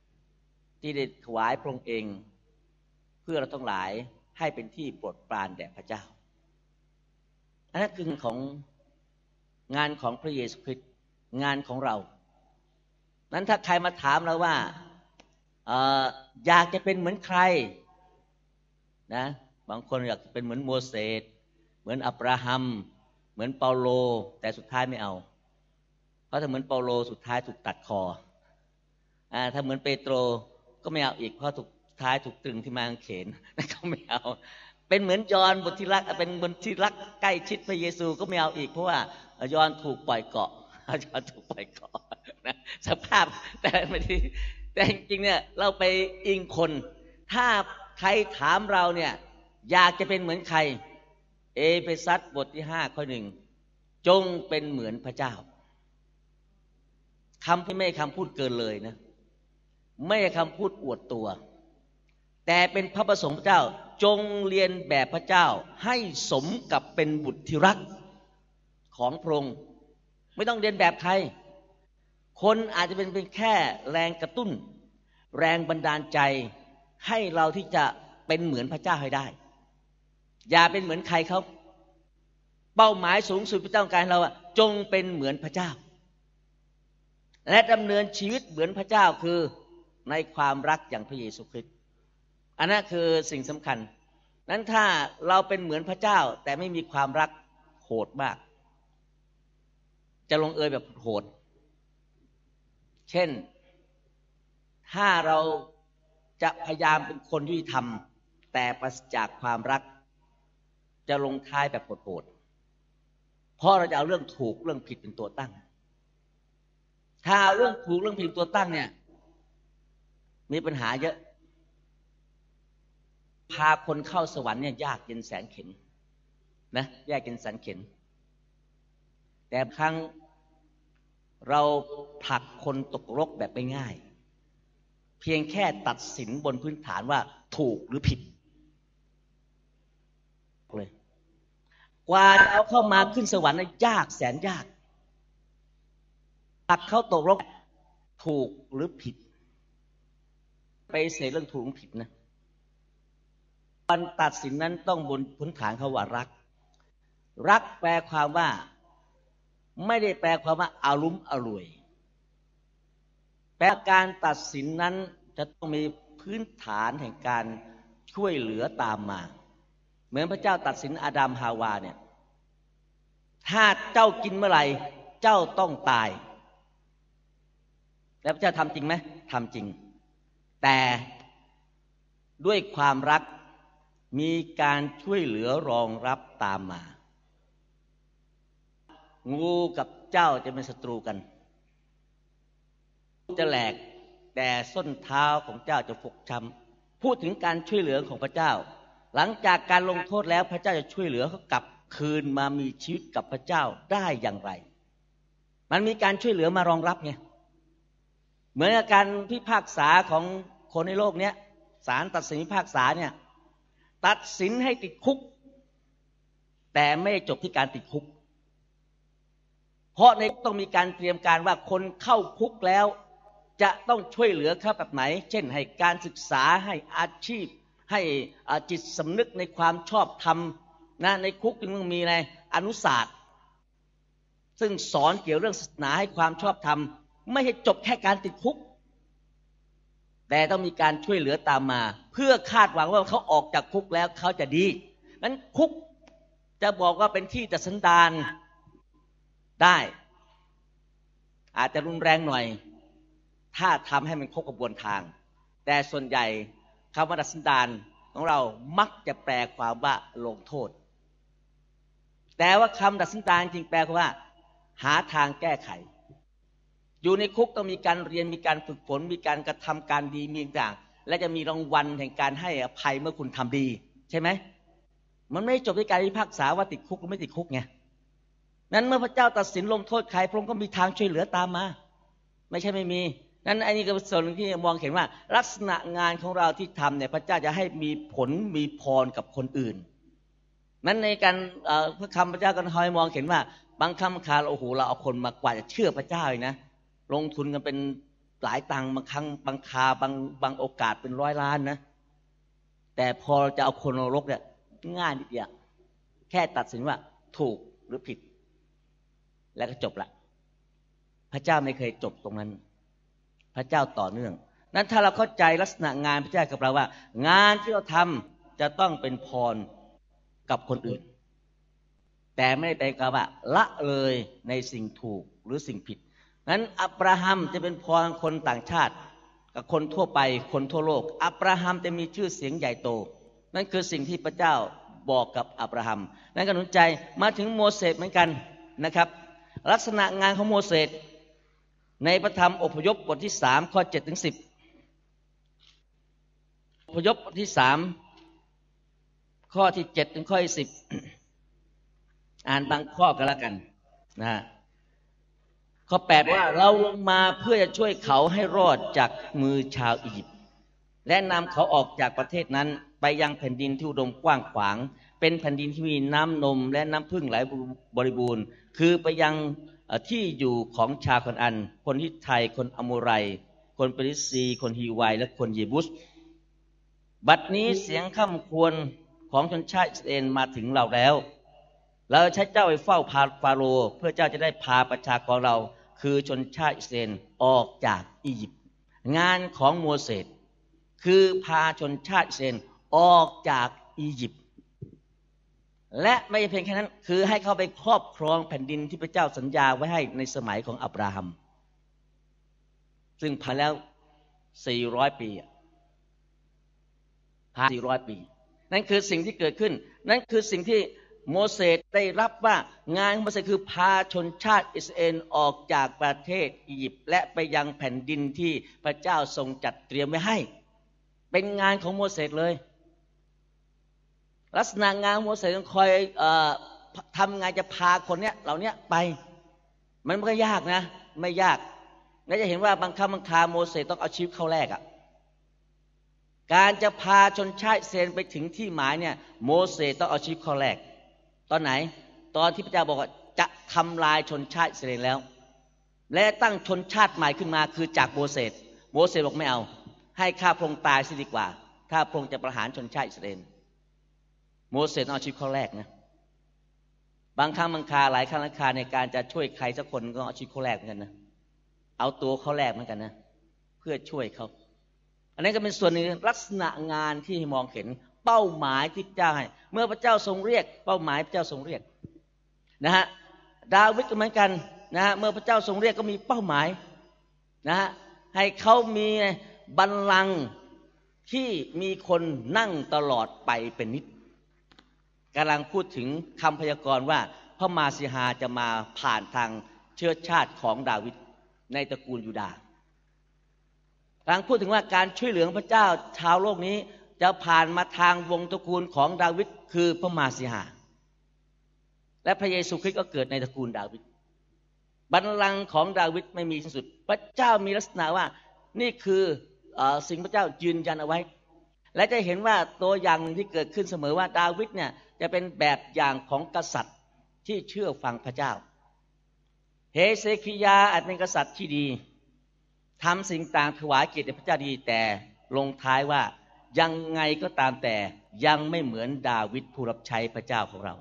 ที่ได้ถวายพระองค์เอง เพื่อเราต้องหลาย ให้เป็นที่โปรดปรานแด่พระเจ้า อันนั้นคือของงานของพระเยซูคริสต์งานของเรา นั้นถ้าใครมาถามเราว่าออยากจะเป็นเหมือนใครนะ บางคนอยากเป็นเหมือนโมเสส เหมือนอับราฮัม เหมือนเปาโล แต่สุดท้ายไม่เอา เพราะถ้าเหมือนเปาโลสุดท้ายถูกตัดคออถ้าเหมือนเปโตรก็ไม่เอาอีกเพราะถูก ท้ายถูกตรึงที่มางเขนนั่นก็ไม่เอา เป็นเหมือนยอนบทที่รักเป็นบทที่รักใกล้ชิดพระเยซูก็ไม่เอาอีกเพราะว่ายอนถูกปล่อยเกาะยอนถูกปล่อยเกาะนะสภาพแต่ไม่ดีแต่จริงเนี่ยเราไปอิงคน ถ้าใครถามเราเนี่ย อยากจะเป็นเหมือนใคร เอเฟซัสบทที่ห้าข้อหนึ่งจงเป็นเหมือนพระเจ้าคำที่ไม่คำพูดเกินเลยนะ ไม่คำพูดอวดตัว แต่เป็นพระประสงค์พระเจ้าจงเรียนแบบพระเจ้าให้สมกับเป็นบุตรที่รักของพระองค์ไม่ต้องเรียนแบบใคร คนอาจจะเป็นเป็นแค่แรงกระตุ้น แรงบันดาลใจให้เราที่จะเป็นเหมือนพระเจ้าให้ได้ อย่าเป็นเหมือนใครเขาเป้าหมายสูงสุดพระเจ้าการเราอะจงเป็นเหมือนพระเจ้า และดำเนินชีวิตเหมือนพระเจ้าคือในความรักอย่างพระเยซูคริสต์ อันนั้นคือสิ่งสำคัญ นั้นถ้าเราเป็นเหมือนพระเจ้า แต่ไม่มีความรักโหดมาก จะลงเอยแบบโหด เช่น ถ้าเราจะพยายามเป็นคนยุติธรรม แต่ปราศจากความรัก จะลงท้ายแบบโหดๆเพราะเราจะเอาเรื่องถูกเรื่องผิดเป็นตัวตั้ง ถ้าเรื่องถูกเรื่องผิดตัวตั้งเนี่ย มีปัญหาเยอะ พาคนเข้าสวรรค์เนี่ยยากเย็นแสนเข็นนะยากเย็นแสนเข็น แต่ครั้งเราผลักคนตกรกแบบไม่ง่ายเพียงแค่ตัดสินบนพื้นฐานว่าถูกหรือผิดเลยกว่าจะเอาเข้ามาขึ้นสวรรค์นยากแสนยากผลักเขาตกรกถูกหรือผิด ไปเสียเรื่องถูกหรือผิดนะ การตัดสินนั้นต้องบนพื้นฐานเขาว่ารัก รักแปลความว่า ไม่ได้แปลความว่าอารุมอร่วย แปลการตัดสินนั้นจะต้องมีพื้นฐานแห่งการช่วยเหลือตามมา เหมือนพระเจ้าตัดสินอาดัมฮาวาเนี่ยถ้าเจ้ากินเมื่อไหร่เจ้าต้องตาย แล้วพระเจ้าทำจริงไหมทำจริง แต่ด้วยความรัก มีการช่วยเหลือรองรับตามมา งูกับเจ้าจะเป็นศัตรูกัน จะแหลกแต่ส้นเท้าของเจ้าจะฟกช้ำพูดถึงการช่วยเหลือของพระเจ้า หลังจากการลงโทษแล้วพระเจ้าจะช่วยเหลือเขากลับคืนมามีชีวิตกับพระเจ้าได้อย่างไร มันมีการช่วยเหลือมารองรับไงเหมือนกับการพิพากษาของคนในโลกเนี้ยศาลตัดสินพิพากษาเนี่ย ตัดสินให้ติดคุก แต่ไม่จบที่การติดคุก เพราะในต้องมีการเตรียมการว่าคนเข้าคุกแล้ว จะต้องช่วยเหลือเขาแบบไหน เช่นให้การศึกษาให้อาชีพ ให้จิตสำนึกในความชอบธรรมนะในคุกจึงต้องมีในอนุศาสตร์ ซึ่งสอนเกี่ยวเรื่องศาสนาให้ความชอบธรรม ไม่ใช่จบแค่การติดคุก แต่ต้องมีการช่วยเหลือตามมา เพื่อคาดหวังว่าเขาออกจากคุกแล้วเขาจะดีนั้นคุกจะบอกว่าเป็นที่จัดสันดานได้ อาจจะรุนแรงหน่อย ถ้าทำให้มันครบกระบวนทาง แต่ส่วนใหญ่คำว่าดัชดานของเรามักจะแปลความว่าลงโทษ แต่ว่าคำดัชดานจริงแปลว่า หาทางแก้ไข อยู่ในคุกต้องมีการเรียนมีการฝึกฝน มีการกระทำการดีมีต่าง และจะมีรางวัลแห่งการให้อภัยเมื่อคุณทำดี ใช่ไหมมันไม่จบที่การพิพากษาว่าติดคุกหรือไม่ติดคุกไงนั้นเมื่อพระเจ้าตัดสินลงโทษใครพระองค์ก็มีทางช่วยเหลือตามมา ไม่ใช่ไม่มี นั้นอันนี้ก็เป็นส่วนที่มองเห็นว่า ลักษณะงานของเราที่ทำเนี่ยพระเจ้าจะให้มีผลมีพรกับคนอื่น นั้นในการพระคำพระเจ้าก็คอยมองเห็นว่า บางคำคาโอ้โหเราเอาคนมากว่าจะเชื่อพระเจ้าเลยนะ ลงทุนกันเป็นหลายตังค์บางครั้งบางคาบางบางโอกาสเป็นร้อยล้านนะ แต่พอจะเอาคนนรกเนี่ยง่ายนิดเดียวแค่ตัดสินว่าถูกหรือผิด แล้วก็จบละ พระเจ้าไม่เคยจบตรงนั้น พระเจ้าต่อเนื่อง นั้นถ้าเราเข้าใจลักษณะงานพระเจ้ากับเราว่า งานที่เราทำจะต้องเป็นพรกับคนอื่น แต่ไม่ได้แปลว่าละเลยในสิ่งถูกหรือสิ่งผิด นั้นอับราฮัมจะเป็นพรคนต่างชาติ กับคนทั่วไปคนทั่วโลก อับราฮัมจะมีชื่อเสียงใหญ่โต นั่นคือสิ่งที่พระเจ้าบอกกับอับราฮัมนั่นก็หนุนใจมาถึงโมเสสเหมือนกันนะครับ ลักษณะงานของโมเสสในพระธรรมอพยพบทที่สามข้อเจ็ดถึงสิบอพยพบทที่สามข้อที่เจ็ดถึงข้อที่สิบอ่านบางข้อกันแล้วกันนะ ข้อแปดว่าเราลงมาเพื่อจะช่วยเขาให้รอดจากมือชาวอียิปต์และนำเขาออกจากประเทศนั้นไปยังแผ่นดินที่อุดมกว้างขวาง เป็นแผ่นดินที่มีน้ำนมและน้ำพึ่งไหลบริบูรณ์ คือไปยังที่อยู่ของชาคนอัน คนฮิตไทยคนอโมไร คนเปริซี คนฮีวายและคนเยบุส บัดนี้เสียงข้าควรของชนชาติอิสราเอลมาถึงเราแล้วเราใช้เจ้าไปเฝ้าพาฟาโรห์เพื่อเจ้าจะได้พาประชากรเรา คือชนชาติอิสราเอลออกจากอียิปต์งานของโมเสสคือพาชนชาติอิสราเอลออกจากอียิปต์และไม่เพียงแค่นั้น คือให้เขาไปครอบครองแผ่นดินที่พระเจ้าสัญญาไว้ให้ในสมัยของอับราฮัม ซึ่งผ่านแล้ว 400 ปีผ่าน400 ปี นั่นคือสิ่งที่เกิดขึ้น นั่นคือสิ่งที่ โมเสสได้รับว่างานของโมเสสคือพาชนชาติอิสราเอลออกจากประเทศอียิปต์และไปยังแผ่นดินที่พระเจ้าทรงจัดเตรียมไว้ให้ เป็นงานของโมเสสเลย ลักษณะงานโมเสสต้องคอยอทำงานจะพาคนเนี้ยเหล่านี้ไป มันไม่ยากนะ ไม่ยากน่าจะเห็นว่าบางครั้งบางคาโมเสสต้องเอาชีวิตเข้าแรกอะ่ะการจะพาชนชาติเซนไปถึงที่หมายเนี่ย โมเสสต้องเอาชีวิตเข้าแรก ตอนไหน ตอนที่พระเจ้าบอกว่าจะทำลายชนชาติเซนแล้ว และตั้งชนชาติใหม่ขึ้นมาคือจากโมเสสโมเสสบอกไม่เอา ให้ข้าพระองค์ตายสิดีกว่าถ้าพระองค์จะประหารชนชาติอิสราเอลโมเสสเอาชีวิตข้อแรกนะบางครั้งบางคาหลายครั้งหลายคาในการจะช่วยใครสักคนก็เอาชีวิตข้อแรกเหมือนกันนะเอาตัวข้อแรกเหมือนกันนะ เพื่อช่วยเขาอันนี้ก็เป็นส่วนหนึ่งลักษณะงานที่มองเห็น เป้าหมายที่เจ้าให้ เมื่อพระเจ้าทรงเรียก เป้าหมายพระเจ้าทรงเรียกนะฮะดาวิดก็เหมือนกันนะฮะเมื่อพระเจ้าทรงเรียกก็มีเป้าหมายนะฮะให้เขามีบัลลังก์ที่มีคนนั่งตลอดไปเป็นนิดกำลังพูดถึงคำพยากรณ์ว่า พระมาสิฮาจะมาผ่านทางเชื้อชาติของดาวิดในตระกูลยูดาห์กำลังพูดถึงว่าการช่วยเหลือพระเจ้าชาวโลกนี้ จะผ่านมาทางวงตระกูลของดาวิดคือพระมาสิฮาและพระเยซูคริสต์ก็เกิดในตระกูลดาวิดบัลลังก์ของดาวิดไม่มีที่สุด พระเจ้ามีลักษณะว่า นี่คืออสิ่งพระเจ้ายืนยันเอาไว้ และจะเห็นว่าตัวอย่างหนึ่งที่เกิดขึ้นเสมอว่าดาวิดเนี่ยจะเป็นแบบอย่างของกษัตริย์ที่เชื่อฟังพระเจ้า เฮเซคิยาอาจเป็นกษัตริย์ที่ดีทำสิ่งต่างถวายเกียรติพระเจ้าดีแต่ลงท้ายว่า ยังไงก็ตามแต่ยังไม่เหมือนดาวิดผู้รับใช้พระเจ้าของเรา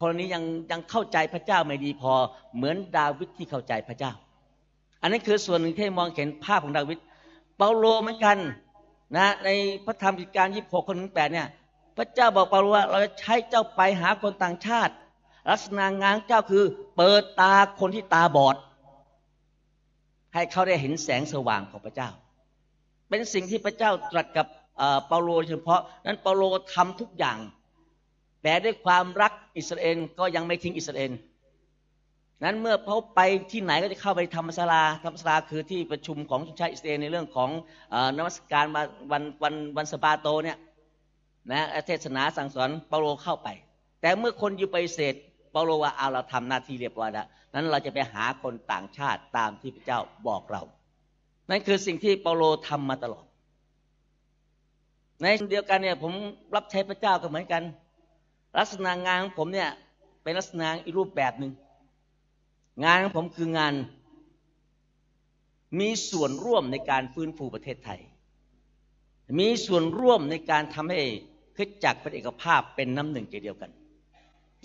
คนนี้ยังยังเข้าใจพระเจ้าไม่ดีพอ เหมือนดาวิดที่เข้าใจพระเจ้า อันนี้คือส่วนหนึ่งที่มองเห็นภาพของดาวิดเปาโลเหมือนกันนะ ในพระธรรมกิจการยี่สิบหกคนถึงแปดเนี่ย พระเจ้าบอกเปาโลว่าเราจะใช้เจ้าไปหาคนต่างชาติ ลักษณะงานเจ้าคือ เปิดตาคนที่ตาบอด ให้เขาได้เห็นแสงสว่างของพระเจ้า เป็นสิ่งที่พระเจ้าตรัสกับเปาโลเฉพาะ นั้นเปาโลทำทุกอย่าง แต่ด้วยความรักอิสราเอลก็ยังไม่ทิ้งอิสราเอลนั้นเมื่อเขาไปที่ไหนก็จะเข้าไปธรรมศาลาธรรมศาลาคือที่ประชุมของชนชาติอิสราเอลในเรื่องของนมัสการวันวันวันสบาโตเนี่ยนะเทศนาสั่งสอนเปาโลเข้าไป แต่เมื่อคนอยู่ไปเสร็จเปาโลว่าเอาเราทำหน้าที่เรียบร้อยแล้วนั้นเราจะไปหาคนต่างชาติตามที่พระเจ้าบอกเรา นั่นคือสิ่งที่เปาโลทำมาตลอด ในเดียวกันเนี่ยผมรับใช้พระเจ้าก็เหมือนกัน ลักษณะงานของผมเนี่ยเป็นลักษณะอีกรูปแบบหนึ่งงานของผมคืองานมีส่วนร่วมในการฟื้นฟูประเทศไทย มีส่วนร่วมในการทำให้คิดจักเป็นเอกภาพเป็นน้ำหนึ่งใจเดียวกัน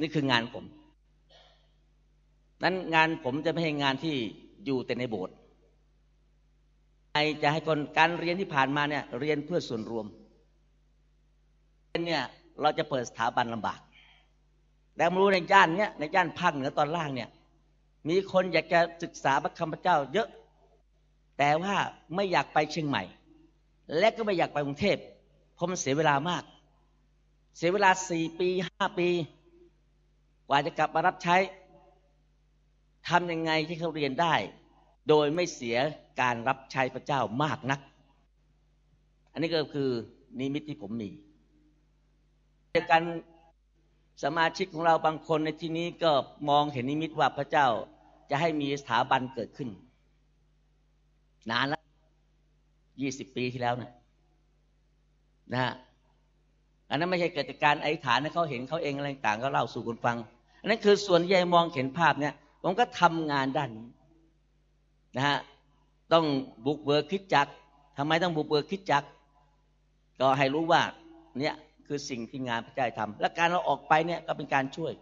นี่คืองานผม นั้นงานผมจะไม่ให้งานที่อยู่แต่ในโบสถ์ จะให้คนการเรียนที่ผ่านมาเนี่ยเรียนเพื่อส่วนรวมเนี่ยเราจะเปิดสถาบันลำบาก แต่มารู้ในย่านเนี้ยในย่านภาคเหนือตอนล่างเนี่ย มีคนอยากจะศึกษาพระคำพระเจ้า เยอะ แต่ว่าไม่อยากไปเชียงใหม่ และก็ไม่อยากไปกรุงเทพเพราะมันเสียเวลามาก เสียเวลาสี่ปีห้าปี กว่าจะกลับมารับใช้ทำยังไงที่เขาเรียนได้ โดยไม่เสียการรับใช้พระเจ้ามากนัก อันนี้ก็คือนิมิตที่ผมมีการสมาชิกของเราบางคนในที่นี้ก็มองเห็นนิมิตว่าพระเจ้าจะให้มีสถาบันเกิดขึ้น นานแล้วยี่สิบปีที่แล้วนะนะฮะอันนั้นไม่ใช่เกิดจากการไอธิษฐานให้เขาเห็นเขาเองอะไรต่างก็เล่าสู่คนฟัง อันนั้นคือส่วนใหญ่มองเห็นภาพเนี่ยผมก็ทำงานด้านนี้ นะฮะต้องบุกเบิกคิดจักทำไมต้องบุกเบิกคิดจัก ก็ให้รู้ว่าเนี่ยคือสิ่งที่งานพระเจ้าทำและการเราออกไปเนี่ยก็เป็นการช่วย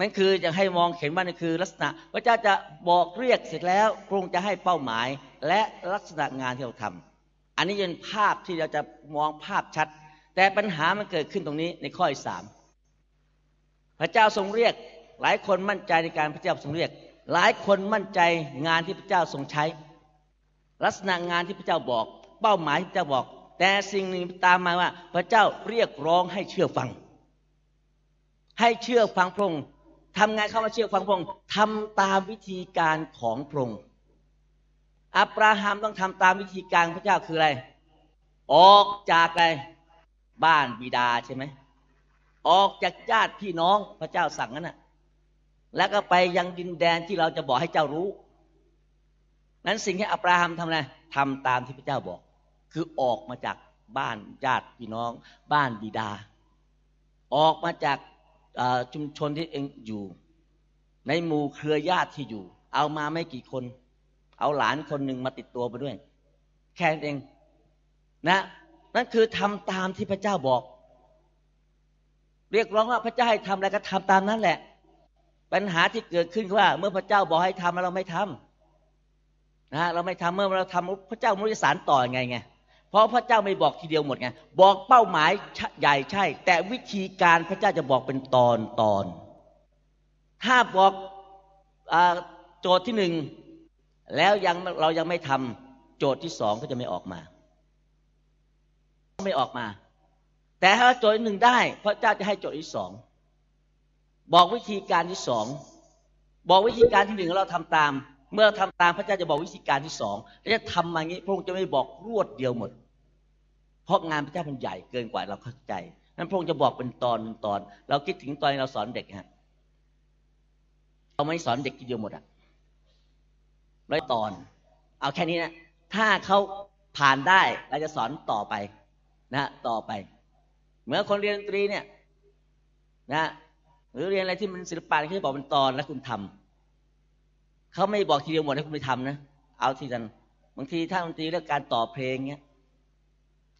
นั่นคือจะให้มองเห็นว่านี่คือลักษณะพระเจ้าจะบอกเรียกเสร็จแล้วพระองค์จะให้เป้าหมายและลักษณะงานที่เราทำอันนี้เป็นภาพที่เราจะมองภาพชัด แต่ปัญหามันเกิดขึ้นตรงนี้ในข้อที่สามพระเจ้าทรงเรียกหลายคนมั่นใจในการพระเจ้าทรงเรียก หลายคนมั่นใจงานที่พระเจ้าทรงใช้ ลักษณะงานที่พระเจ้าบอก เป้าหมายที่พระเจ้าบอก แต่สิ่งหนึ่งตามมาว่า พระเจ้าเรียกร้องให้เชื่อฟัง ให้เชื่อฟังพระองค์ทำไงเข้ามาเชื่อฟังพระองค์ทำตามวิธีการของพระองค์อับราฮัมต้องทำตามวิธีการพระเจ้าคืออะไร ออกจากอะไรบ้านบิดาใช่ไหมออกจากญาติพี่น้องพระเจ้าสั่งนั้นนะ แล้วก็ไปยังดินแดนที่เราจะบอกให้เจ้ารู้นั้นสิ่งที่อับราฮัมทำอะไรทำตามที่พระเจ้าบอก คือออกมาจากบ้านญาติพี่น้อง บ้านบิดา ออกมาจากชุมชนที่เองอยู่ ในหมู่เครือญาติที่อยู่ เอามาไม่กี่คน เอาหลานคนหนึ่งมาติดตัวไปด้วย แค่นั้นเองนะนั่นคือทำตามที่พระเจ้าบอก เรียกร้องว่าพระเจ้าให้ทำอะไรก็ทำตามนั้นแหละ ปัญหาที่เกิดขึ้นว่า เมื่อพระเจ้าบอกให้ทำแล้วเราไม่ทำนะเราไม่ทำเมื่อเราทำพระเจ้ามุริสารต่อไงไงเพราะพระเจ้าไม่บอกทีเดียวหมดไงบอกเป้าหมายใหญ่ใช่ แต่วิธีการพระเจ้าจะบอกเป็นตอนตอน ถ้าบอกอโจทย์ที่หนึ่งแล้วยังเรายังไม่ทำโจทย์ที่สองก็จะไม่ออกมา ไม่ออกมา แต่ถ้าโจทย์หนึ่งได้ พระเจ้าจะให้โจทย์ที่สอง บอกวิธีการที่สองบอกวิธีการที่หนึ่งเราทำตาม เมื่อทำตามพระเจ้าจะบอกวิธีการที่สองแล้วจะทำมางี้พระองค์จะไม่บอกรวดเดียวหมด เพราะงานพระเจ้ามันใหญ่เกินกว่าเราเข้าใจนั้นพระองค์จะบอกเป็นตอนตอน เราคิดถึงตอนเราสอนเด็กฮะเราไม่สอนเด็กทีเดียวหมดอะร้อยตอน เอาแค่นี้นะถ้าเขาผ่านได้เราจะสอนต่อไปนะ ต่อไป เหมือนคนเรียนดนตรีเนี่ย นะ หรือเรียนอะไรที่มันศิลปะเขาบอกเป็นตอนแล้วคุณทำเขาไม่บอกทีเดียวหมดให้คุณไปทำนะเอาทีกันบางทีถ้าดนตรีเรื่องการต่อเพลงเงี้ย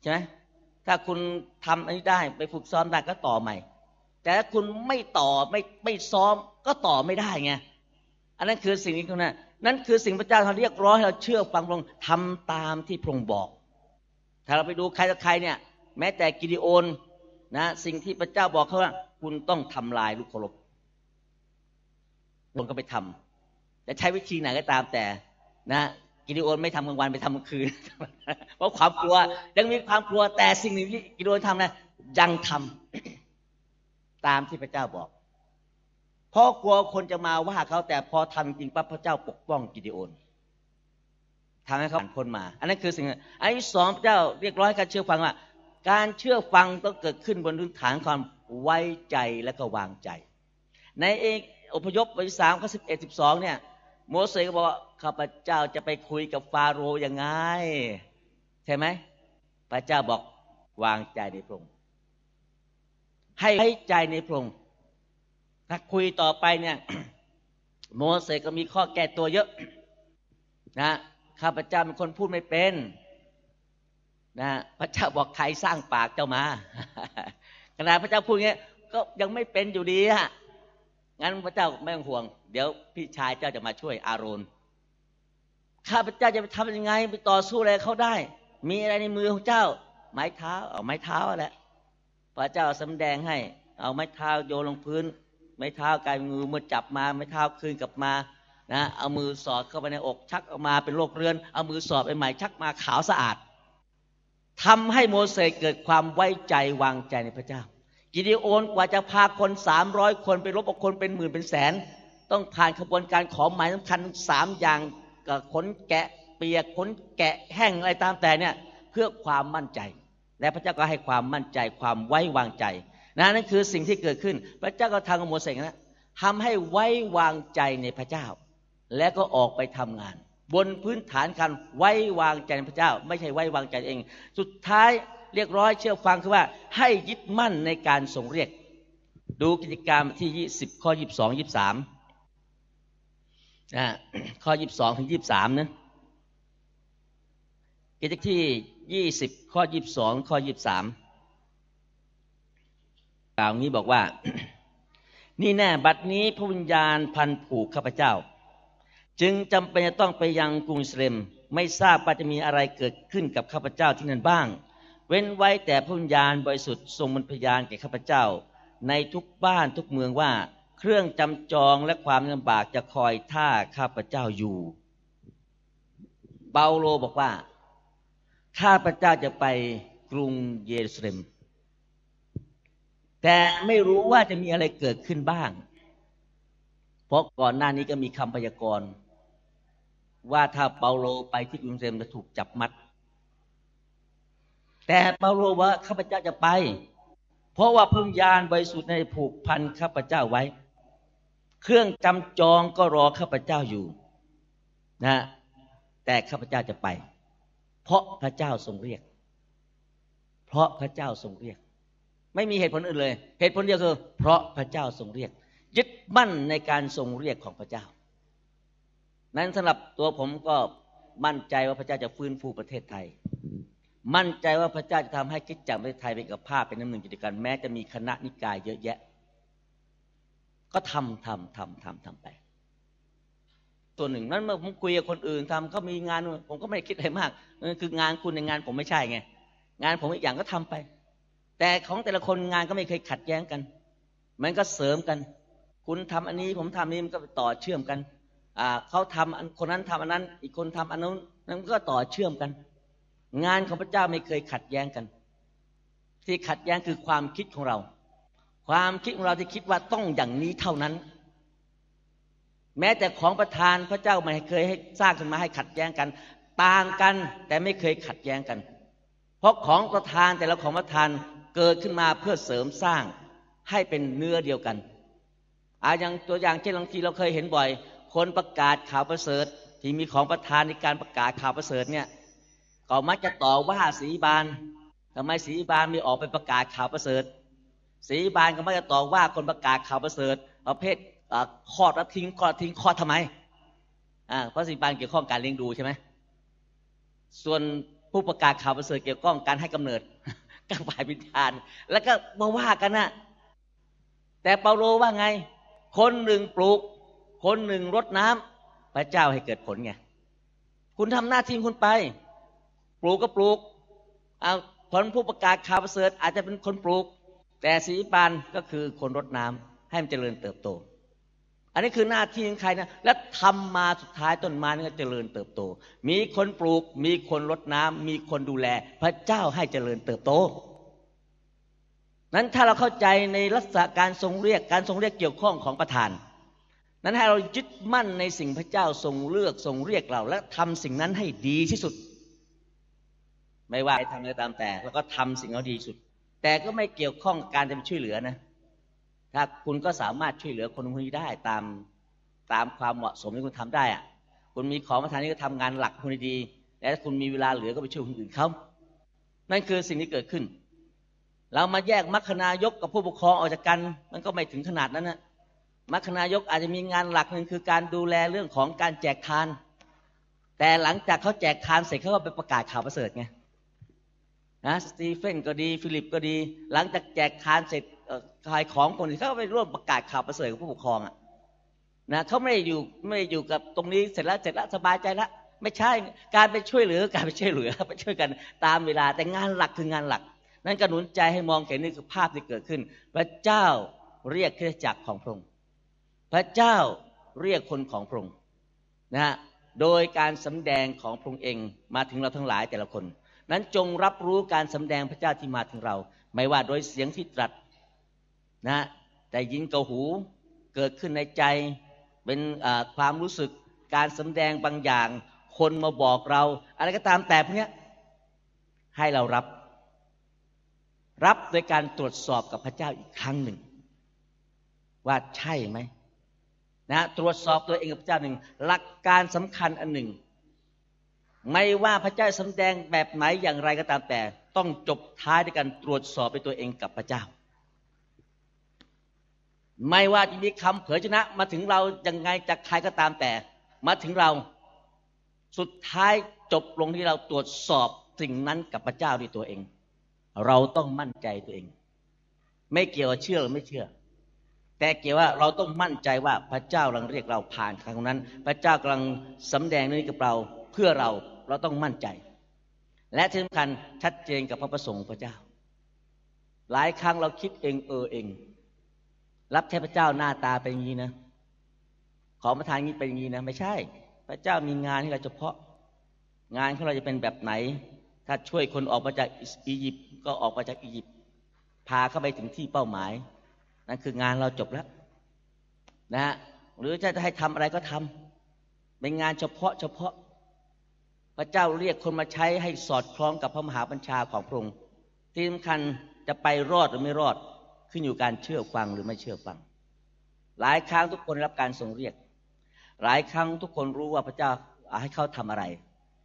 ใช่ไหมถ้าคุณทำอันนี้ได้ไปฝึกซ้อมได้ก็ต่อใหม่ แต่ถ้าคุณไม่ต่อไม่ไม่ซ้อมก็ต่อไม่ได้ไงอันนั้นคือสิ่งนี้ตรงนั้นนั่นคือสิ่งพระเจ้าเขาเรียกร้องให้เราเชื่อฟังพระองค์ทำตามที่พระองค์บอก ถ้าเราไปดูใครต่อใครเนี่ย แม้แต่กิดิโอนนะ สิ่งที่พระเจ้าบอกเขาว่า คุณต้องทำลายลูกเคารพคนก็ไปทำจะใช้วิธีไหนก็ตามแต่ นะกิดิโอนไม่ทำกลางวันไปทำกลางคืน เพราะความกลัวยังมีความกลัวแต่สิ่งหนึ่งที่กิดิโอนทำนะยังทำตามที่พระเจ้าบอกเพราะกลัวคนจะมาว่าเขาแต่พอทำจริงปั๊บพระเจ้าปกป้องกิดิโอนทำให้เขาผ่านพ้นมา อันนั้นคือสิ่งอันที่สองพระเจ้าเรียกร้องให้การเชื่อฟังว่า การเชื่อฟังต้องเกิดขึ้นบนพื้นฐานความไว้ใจและก็วางใจ ในเองอพยพบทที่สามข้อสิบเอ็ดสิบสองเนี่ยโมเสสก็บอกว่าข้าพเจ้าจะไปคุยกับฟาโรห์ยังไง ใช่ไหมพระเจ้าบอกวางใจในพระองค์ให้ให้ใจในพระองค์ถ้าคุยต่อไปเนี่ย โมเสสก็มีข้อแก้ตัวเยอะนะข้าพเจ้าเป็นคนพูดไม่เป็น นะพระเจ้าบอกใครสร้างปากเจ้ามาขณะพระเจ้าพูดงี้ก็ยังไม่เป็นอยู่ดีฮะงั้นพระเจ้าไม่ต้องห่วง เดี๋ยวพี่ชายเจ้าจะมาช่วยอารุณข้าพเจ้าจะไปทำยังไงไปต่อสู้อะไรเขาได้ มีอะไรในมือของเจ้า ไม้เท้าเอาไม้เท้าแหละพระเจ้าสำแดงให้ เอาไม้เท้าโยนลงพื้น ไม้เท้ากลายเป็นมือเมื่อจับมาไม้เท้าคืนกลับมานะเอามือสอดเข้าไปในอกชักออกมาเป็นโรคเรื้อนเอามือสอดไปใหม่ชักมาขาวสะอาด ทำให้โมเสสเกิดความไว้ใจวางใจในพระเจ้า กิดิโอนกว่าจะพาคนสามร้อยคนไปรบกับคนเป็นหมื่นเป็นแสน ต้องผ่านขบวนการขอหมายสำคัญสามอย่างขนแกะเปียกขนแกะแห้งอะไรตามแต่เนี่ยเพื่อความมั่นใจ และพระเจ้าก็ให้ความมั่นใจความไว้วางใจนะนั่นคือสิ่งที่เกิดขึ้น พระเจ้าก็ทางโมเสสนะทำให้ไว้วางใจในพระเจ้า และก็ออกไปทำงาน บนพื้นฐานการไว้วางใจในพระเจ้า ไม่ใช่ไว้วางใจเอง สุดท้ายเรียกร้อยเชื่อฟังคือว่าให้ยึดมั่นในการทรงเรียก ดูกิจกรรมที่ยี่สิบข้อยี่สิบสองยี่สามนะข้อยี่สองถึงยี่สามนะกิจที่ยี่สิบข้อยี่สองข้อยี่สามกล่าวนี้บอกว่า นี่แน่บัดนี้พระวิญญาณพันผูกข้าพเจ้า จึงจำเป็นจะต้องไปยังกรุงเซเลมไม่ทราบว่าจะมีอะไรเกิดขึ้นกับข้าพเจ้าที่นั่นบ้าง เว้นไว้แต่พระวิญญาณบริสุทธิ์ทรงเป็นพยานแก่ข้าพเจ้า ในทุกบ้านทุกเมืองว่า เครื่องจำจองและความลำบากจะคอยท่าข้าพเจ้าอยู่ เปาโลบอกว่า ข้าพเจ้าจะไปกรุงเยรูซาเล็ม แต่ไม่รู้ว่าจะมีอะไรเกิดขึ้นบ้าง เพราะก่อนหน้านี้ก็มีคำพยากรณ์ ว่าถ้าเปาโลไปที่กรุงเซมจะถูกจับมัด แต่เปาโลว่าข้าพเจ้าจะไป เพราะว่าพึ่งยานบริสุทธิ์ในผูกพันข้าพเจ้าไว้ เครื่องจำจองก็รอข้าพเจ้าอยู่นะแต่ข้าพเจ้าจะไป เพราะพระเจ้าทรงเรียก เพราะพระเจ้าทรงเรียก ไม่มีเหตุผลอื่นเลย เหตุผลเดียวคือ เพราะพระเจ้าทรงเรียก ยึดมั่นในการทรงเรียกของพระเจ้า นั้นสำหรับตัวผมก็มั่นใจว่าพระเจ้าจะฟื้นฟูประเทศไทย มั่นใจว่าพระเจ้าจะทำให้คิดจักประเทศไทยเป็นกับภาพเป็นน้ำหนึ่งจิตกันแม้จะมีคณะนิกายเยอะแยะ ก็ทำทำทำทำทำไปตัวหนึ่งนั้นเมื่อผมคุยกับคนอื่นทำเขามีงาน ผมก็ไม่คิดอะไรมากคืองานคุณในงานผมไม่ใช่ไงงานผมอีกอย่างก็ทำไป แต่ของแต่ละคนงานก็ไม่เคยขัดแย้งกัน มันก็เสริมกัน คุณทำอันนี้ผมทำนี้มันก็ต่อเชื่อมกัน เขาทำคนนั้นทำอันนั้น อีกคนทำอันนั้นนั้นก็ต่อเชื่อมกัน งานของพระเจ้าไม่เคยขัดแย้งกัน ที่ขัดแย้งคือความคิดของเรา ความคิดของเราที่คิดว่าต้องอย่างนี้เท่านั้น แม้แต่ของประธานพระเจ้าไม่เคยให้สร้างขึ้นมาให้ขัดแย้งกัน ต่างกันแต่ไม่เคยขัดแย้งกัน เพราะของประธานแต่ละของประธานเกิดขึ้นมาเพื่อเสริมสร้างให้เป็นเนื้อเดียวกันอาอย่างตัวอย่างเช่นบางทีเราเคยเห็นบ่อย คนประกาศข่าวประเสริฐ ที่มีของประธานในการประกาศข่าวประเสริฐเนี่ยก็มักจะต่อว่าสีบานทำไมสีบานมีออกไปประกาศข่าวประเสริฐ สีบานก็มักจะต่อว่าคนประกาศข่าวประเสริฐประเภทคลอดแล้วทิ้งคลอดทิ้งคลอดทำไมอ่าเพราะสีบานเกี่ยวข้องการเลี้ยงดูใช่ไหมส่วนผู้ประกาศข่าวประเสริฐเกี่ยวข้องการให้กำเนิดกับฝ่ายวิญญาณแล้วก็มาว่ากันนะแต่เปาโลว่าไง คนหนึ่งปลูก คนหนึ่งรดน้ำพระเจ้าให้เกิดผลไง คุณทำหน้าที่คุณไป ปลูกก็ปลูก เอาผลผู้ประกาศข่าวประเสริฐอาจจะเป็นคนปลูก แต่สีปานก็คือคนรดน้ำให้มันเจริญเติบโต อันนี้คือหน้าที่ของใครนะ และทำมาสุดท้ายต้นไม้นี่ก็เจริญเติบโต มีคนปลูก มีคนรดน้ำมีคนดูแล พระเจ้าให้เจริญเติบโตนั้นถ้าเราเข้าใจในลักษณะการทรงเรียกการทรงเรียกเกี่ยวข้องของประธาน นั้นให้เรายึดมั่นในสิ่งพระเจ้าทรงเลือกทรงเรียกเรา และทำสิ่งนั้นให้ดีที่สุด ไม่ว่าทำอะไรตามแต่ แล้วก็ทำสิ่งนั้นดีสุด แต่ก็ไม่เกี่ยวข้องการจะไปช่วยเหลือนะ ถ้าคุณก็สามารถช่วยเหลือคนคนนี้ได้ตามตามความเหมาะสมที่คุณทำได้อะคุณมีของประทานนี้ก็ทำงานหลักคุณดี และคุณมีเวลาเหลือก็ไปช่วยคนอื่นเขานั่นคือสิ่งที่เกิดขึ้น เรามาแยกมรรคนายกกับผู้ปกครองออกจากกัน มันก็ไม่ถึงขนาดนั้นนะ มัคคนายกอาจจะมีงานหลักหนึ่งคือการดูแลเรื่องของการแจกทาน แต่หลังจากเขาแจกทานเสร็จเขาก็ไปประกาศข่าวประเสริฐไงนะสตีเฟนก็ดี ฟิลิปก็ดี หลังจากแจกทานเสร็จขายของคนเขาก็ไปร่วมประกาศข่าวประเสริฐกับผู้ปกครองอะนะเขาไม่ได้อยู่ไม่ได้อยู่กับตรงนี้เสร็จแล้วเสร็จแล้วสบายใจแล้วไม่ใช่การไปช่วยเหลือการไปช่วยเหลือไปช่วยกันตามเวลาแต่งานหลักคืองานหลัก นั้นกระหนุนใจให้มองเห็นนี่คือภาพที่เกิดขึ้น พระเจ้าเรียกขึ้นจักรของพระองค์ พระเจ้าเรียกคนของพระองค์นะฮะโดยการสำแดงของพระองค์เองมาถึงเราทั้งหลายแต่ละคน นั้นจงรับรู้การสำแดงพระเจ้าที่มาถึงเรา ไม่ว่าโดยเสียงที่ตรัสนะแต่ยินกระหูเกิดขึ้นในใจเป็นความรู้สึกการสำแดงบางอย่าง คนมาบอกเรา อะไรก็ตามแต่พวกนี้ให้เรารับ รับโดยการตรวจสอบกับพระเจ้าอีกครั้งหนึ่ง ว่าใช่ไหม นะตรวจสอบตัวเองกับพระเจ้าหนึ่ง หลักการสำคัญอันหนึ่ง ไม่ว่าพระเจ้าสำแดงแบบไหนอย่างไรก็ตามแต่ ต้องจบท้ายด้วยการตรวจสอบไปตัวเองกับพระเจ้า ไม่ว่าจะมีคำเผยชนะมาถึงเรายังไงจากใครก็ตามแต่ มาถึงเราสุดท้ายจบลงที่เราตรวจสอบสิ่งนั้นกับพระเจ้าด้วยตัวเอง เราต้องมั่นใจตัวเอง ไม่เกี่ยวเชื่อหรือไม่เชื่อ แต่เกี่ยวว่าเราต้องมั่นใจว่าพระเจ้ากำลังเรียกเราผ่านครั้งนั้น พระเจ้ากำลังสำแดงนี้กับเราเพื่อเราเราต้องมั่นใจ และที่สำคัญชัดเจนกับพระประสงค์พระเจ้า หลายครั้งเราคิดเองเออเอง รับใช้พระเจ้าหน้าตาเป็นอย่างนี้นะ ขอประทานนี้เป็นอย่างนี้นะ ไม่ใช่ พระเจ้ามีงานให้เราเฉพาะ งานของเราจะเป็นแบบไหน ถ้าช่วยคนออกมาจากอียิปต์ก็ออกมาจากอียิปต์พาเข้าไปถึงที่เป้าหมาย นั่นคืองานเราจบแล้วนะฮะหรือจะให้ทำอะไรก็ทำเป็นงานเฉพาะเฉพาะ พระเจ้าเรียกคนมาใช้ให้สอดคล้องกับพระมหาบัญชาของพระองค์ที่สำคัญจะไปรอดหรือไม่รอด ขึ้นอยู่การเชื่อฟังหรือไม่เชื่อฟัง หลายครั้งทุกคนรับการทรงเรียก หลายครั้งทุกคนรู้ว่าพระเจ้าให้เขาทำอะไร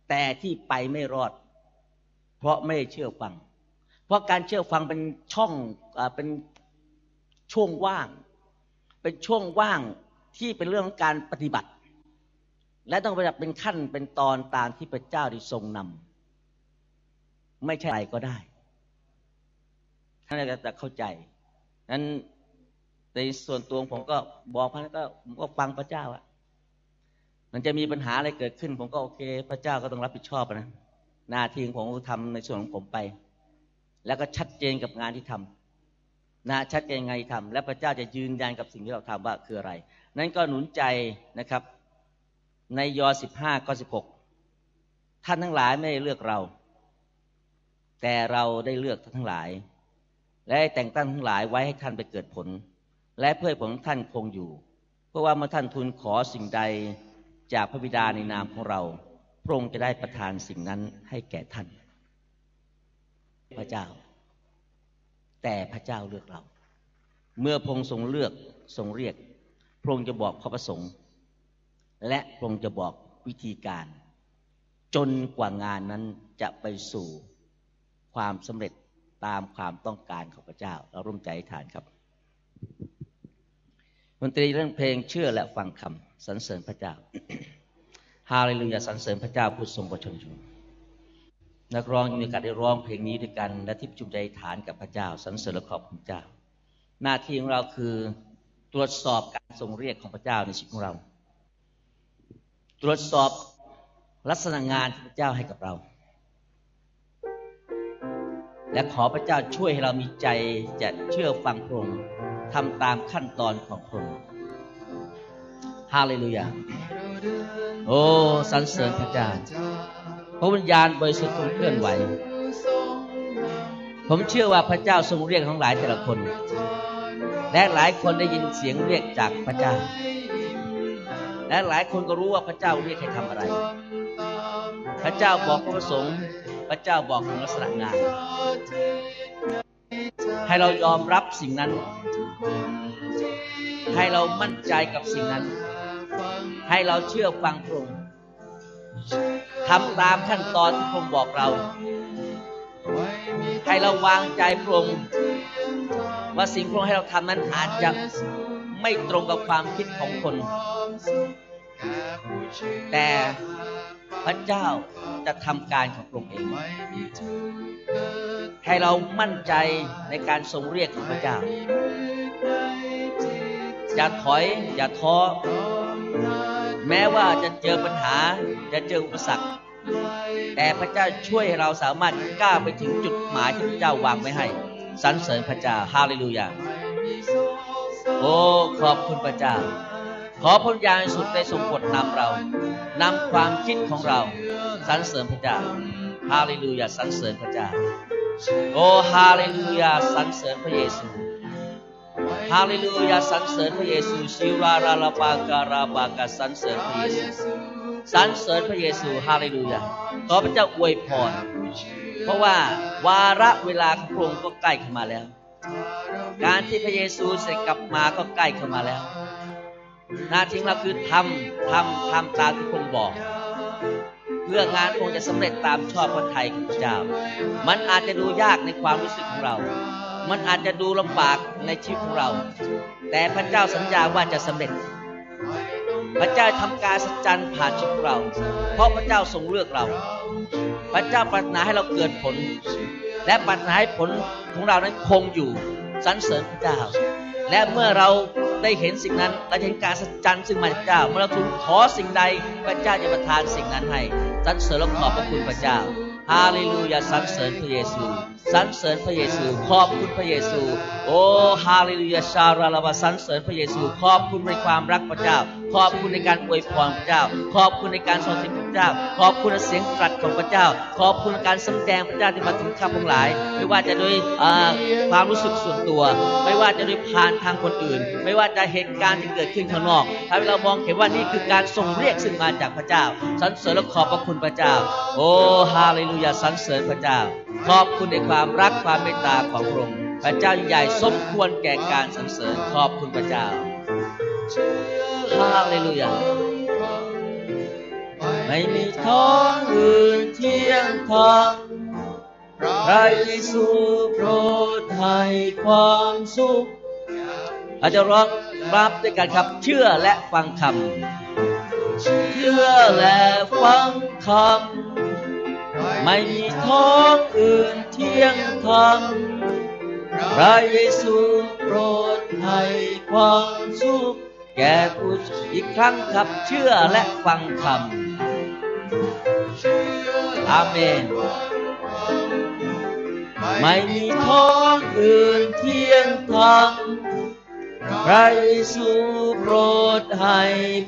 แต่ที่ไปไม่รอด เพราะไม่เชื่อฟัง เพราะการเชื่อฟังเป็นช่องเป็น ช่วงว่าง เป็นช่วงว่างที่เป็นเรื่องของการปฏิบัติ และต้องปฏิบัติเป็นขั้นเป็นตอนตามที่พระเจ้าได้ทรงนำไม่ใช่อะไรก็ได้ท่านจะเข้าใจนั้นในส่วนตัวผมก็บอกพระก็ผมก็ฟังพระเจ้าอะมันจะมีปัญหาอะไรเกิดขึ้น ผมก็โอเค พระเจ้าก็ต้องรับผิดชอบนะหน้าที่ของผมทำในส่วนของผมไป แล้วก็ชัดเจนกับงานที่ทำ นะชัดเจนไงทำและพระเจ้าจะยืนยันกับสิ่งที่เราทำว่าคืออะไร นั้นก็หนุนใจนะครับ ในยอสิบห้าก็สิบหกท่านทั้งหลายไม่ได้เลือกเรา แต่เราได้เลือกท่านทั้งหลาย และแต่งตั้งทั้งหลายไว้ให้ท่านไปเกิดผล และเพื่อผลท่านคงอยู่ เพราะว่าเมื่อท่านทูลขอสิ่งใดจากพระบิดาในนามของเรา พระองค์จะได้ประทานสิ่งนั้นให้แก่ท่าน พระเจ้า แต่พระเจ้าเลือกเรา เมื่อพระองค์ทรงเลือกทรงเรียก พระองค์จะบอกพระประสงค์ และพระองค์จะบอกวิธีการ จนกว่างานนั้นจะไปสู่ความสำเร็จตามความต้องการของพระเจ้า เราร่วมใจฐานครับดนตรีเรื่องเพลงเชื่อและฟังคำสรรเสริญพระเจ้า ฮาเลลูยาสรรเสริญพระเจ้าผู้ทรงประชนชน นักร้องมีโอกาสได้ร้องเพลงนี้ด้วยกัน และที่จุมใจฐานกับพระเจ้าสรรเสริญและขอบคุณเจ้า หน้าที่ของเราคือตรวจสอบการทรงเรียกของพระเจ้าในชีวิตของเรา ตรวจสอบลักษณะงานที่พระเจ้าให้กับเรา และขอพระเจ้าช่วยให้เรามีใจจะเชื่อฟังพระองค์ทำตามขั้นตอนของพระองค์ฮาเลลูยา โอ้สรรเสริญพระเจ้า ระวิญญาณบริสุทธิ์ทรงเคลื่อนไหว ผมเชื่อว่าพระเจ้าทรงเรียกทั้งหลายแต่ละคน และหลายคนได้ยินเสียงเรียกจากพระเจ้า และหลายคนก็รู้ว่าพระเจ้าเรียกให้ทำอะไร พระเจ้าบอกพระประสงค์ พระเจ้าบอกถึงลักษณะงาน ให้เรายอมรับสิ่งนั้น ให้เรามั่นใจกับสิ่งนั้น ให้เราเชื่อฟังพระองค์ ทำตามขั้นตอนที่พระองค์บอกเรา ให้เราวางใจพระองค์ว่าสิ่งพระองค์ให้เราทำนั้นอาจจะไม่ตรงกับความคิดของคน แต่พระเจ้าจะทำการของพระองค์เอง ให้เรามั่นใจในการทรงเรียกของพระเจ้า อย่าถอย อย่าท้อ แม้ว่าจะเจอปัญหาจะเจออุปสรรค แต่พระเจ้าช่วยเราสามารถก้าวไปถึงจุดหมายที่พระเจ้าวางไว้ให้สรรเสริญพระเจ้าฮาเลลูยาโอ้ขอบคุณพระเจ้า ขอพระญาณสุดได้ทรงกดนำเรานำความคิดของเราสรรเสริญพระเจ้าฮาเลลูยาสรรเสริญพระเจ้าโอ้ฮาเลลูยาสรรเสริญพระเยซู ฮาเลลูยาสรรเสริญพระเยซูชิราราลาปาการาบากาสรรเสริญพระเยซูสรรเสริญพระเยซูฮาเลลูยาขอพระเจ้าอวยพรเพราะว่าวาระเวลาของพระองค์ก็ใกล้เข้ามาแล้ว การที่พระเยซูเสร็จกลับมาก็ใกล้เข้ามาแล้ว หน้าที่เราคือทำทำทำตามที่พระองค์บอกเพื่องานคงจะสำเร็จตามชอบพระทัยของพระเจ้า มันอาจจะดูยากในความรู้สึกของเรา มันอาจจะดูลำบากในชีวิตของเรา แต่พระเจ้าสัญญาว่าจะสำเร็จ พระเจ้าทำการสัจจันผ่านชีวิตเรา เพราะพระเจ้าทรงเลือกเรา พระเจ้าปรารถนาให้เราเกิดผล และปรารถนาให้ผลของเรานั้นคงอยู่สรรเสริญพระเจ้า และเมื่อเราได้เห็นสิ่งนั้นเราจะเห็นการสัจจันซึ่งมาจากพระเจ้า เมื่อเราทูลขอสิ่งใดพระเจ้าจะประทานสิ่งนั้นให้สรรเสริญและขอบพระคุณพระเจ้าฮาเลลูยาสรรเสริญพระเยซู สรรเสริญพระเยซูขอบคุณพระเยซู โอ้ฮาเลลูยาชาราลาบาสรรเสริญพระเยซู ขอบคุณในความรักพระเจ้า ขอบคุณในการอวยพรพระเจ้า ขอบคุณในการสอนสิพระเจ้า ขอบคุณในเสียงตรัสของพระเจ้า ขอบคุณในการสำแดงพระเจ้าที่มาถึงข้าพงหลาย ไม่ว่าจะด้วยความรู้สึกส่วนตัว ไม่ว่าจะด้วยผ่านทางคนอื่น ไม่ว่าจะเหตุการณ์ที่เกิดขึ้นข้างนอกทำให้เรามองเห็นว่านี่คือการทรงเรียกซึ่งมาจากพระเจ้าสรรเสริญและขอบพระคุณพระเจ้า โอ้ฮาเลลูยาสรรเสริญพระเจ้า ขอบคุณในความรักความเมตตาของพระองค์พระเจ้าใหญ่สมควรแก่การสรรเสริญขอบคุณพระเจ้าฮาเลลูยาไม่มีท้องอื่นเที่ยงธรรมพระเยซูโปรดให้ความสุขอาจจะร้องรับด้วยกันครับ เชื่อและฟังคำเชื่อและฟังคำ ไม่มีท้องอื่นเที่ยงธรรมพระเยซูโปรดให้ความสุขแก่ผู้อีกครั้งครับเชื่อและฟังคำอาเมน ไม่มีท้องอื่นเที่ยงธรรมพระเยซูโปรดให้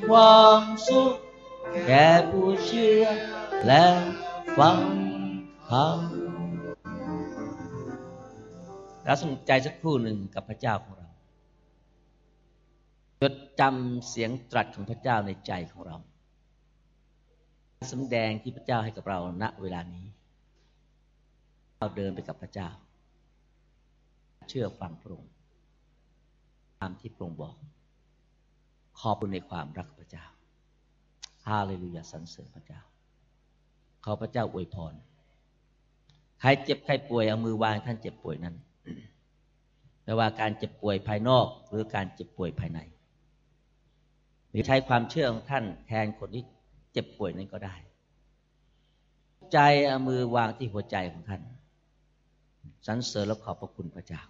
ความสุขแก่ผู้เชื่อและ ฟังคำเราสนใจสักครู่หนึ่งกับพระเจ้าของเราจดจำเสียงตรัสของพระเจ้าในใจของเราสำแดงที่พระเจ้าให้กับเราณเวลานี้เราเดินไปกับพระเจ้า เชื่อฟังพระองค์ตามที่พระองค์บอก ขอบคุณในความรักพระเจ้าฮาเลลูยาสรรเสริญพระเจ้า ขอพระเจ้าอวยพร ใครเจ็บใครป่วยเอามือวางท่านเจ็บป่วยนั้นไม่ว่าการเจ็บป่วยภายนอกหรือการเจ็บป่วยภายใน หรือใช้ความเชื่อของท่านแทนคนที่เจ็บป่วยนั้นก็ได้ ใจเอามือวางที่หัวใจของท่านสรรเสริญและขอบพระคุณพระเจ้า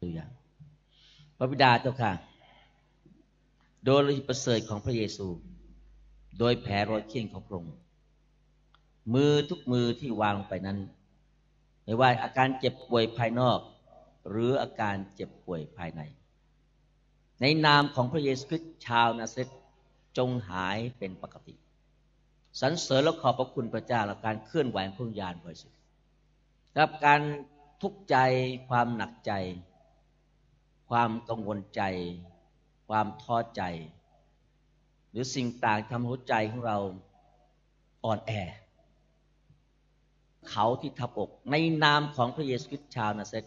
ตัวอย่างพระบิดาเจ้าค่ะ โดยฤทธิประเสริฐของพระเยซู โดยแผลรอยเคียงของพระองค์ มือทุกมือที่วางไปนั้น ไม่ว่าอาการเจ็บป่วยภายนอก หรืออาการเจ็บป่วยภายใน ในนามของพระเยซูคริสต์ชาวนาเซตจงหายเป็นปกติสรรเสริญและขอบพระคุณพระเจ้าและการเคลื่อนไหวของพระญาณบริสุทธิ์กับการทุกข์ใจความหนักใจ ความกังวลใจ ความท้อใจ หรือสิ่งต่างทำหัวใจของเราอ่อนแอ เขาที่ทับอก ในนามของพระเยซูคริสต์ชาวนาเซต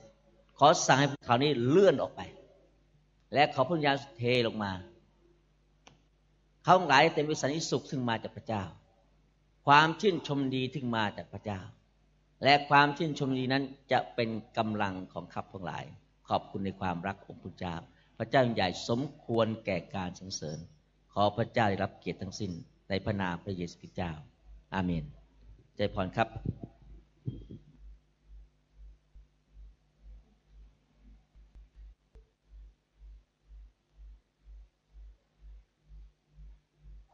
ขอสั่งให้เขานี้เลื่อนออกไป และขอพระญาณเทลงมา เขาหลายเต็มไปสันติสุขซึ่งมาจากพระเจ้า ความชื่นชมดีที่มาจากพระเจ้า และความชื่นชมดีนั้นจะเป็นกำลังของขับทั้งหลาย ขอบคุณในความรักของพระเจ้า พระเจ้าใหญ่สมควรแก่การสรรเสริญ ขอพระเจ้าได้รับเกียรติทั้งสิ้นในพระนามพระเยซูคริสต์เจ้า อาเมน ใจพรครับ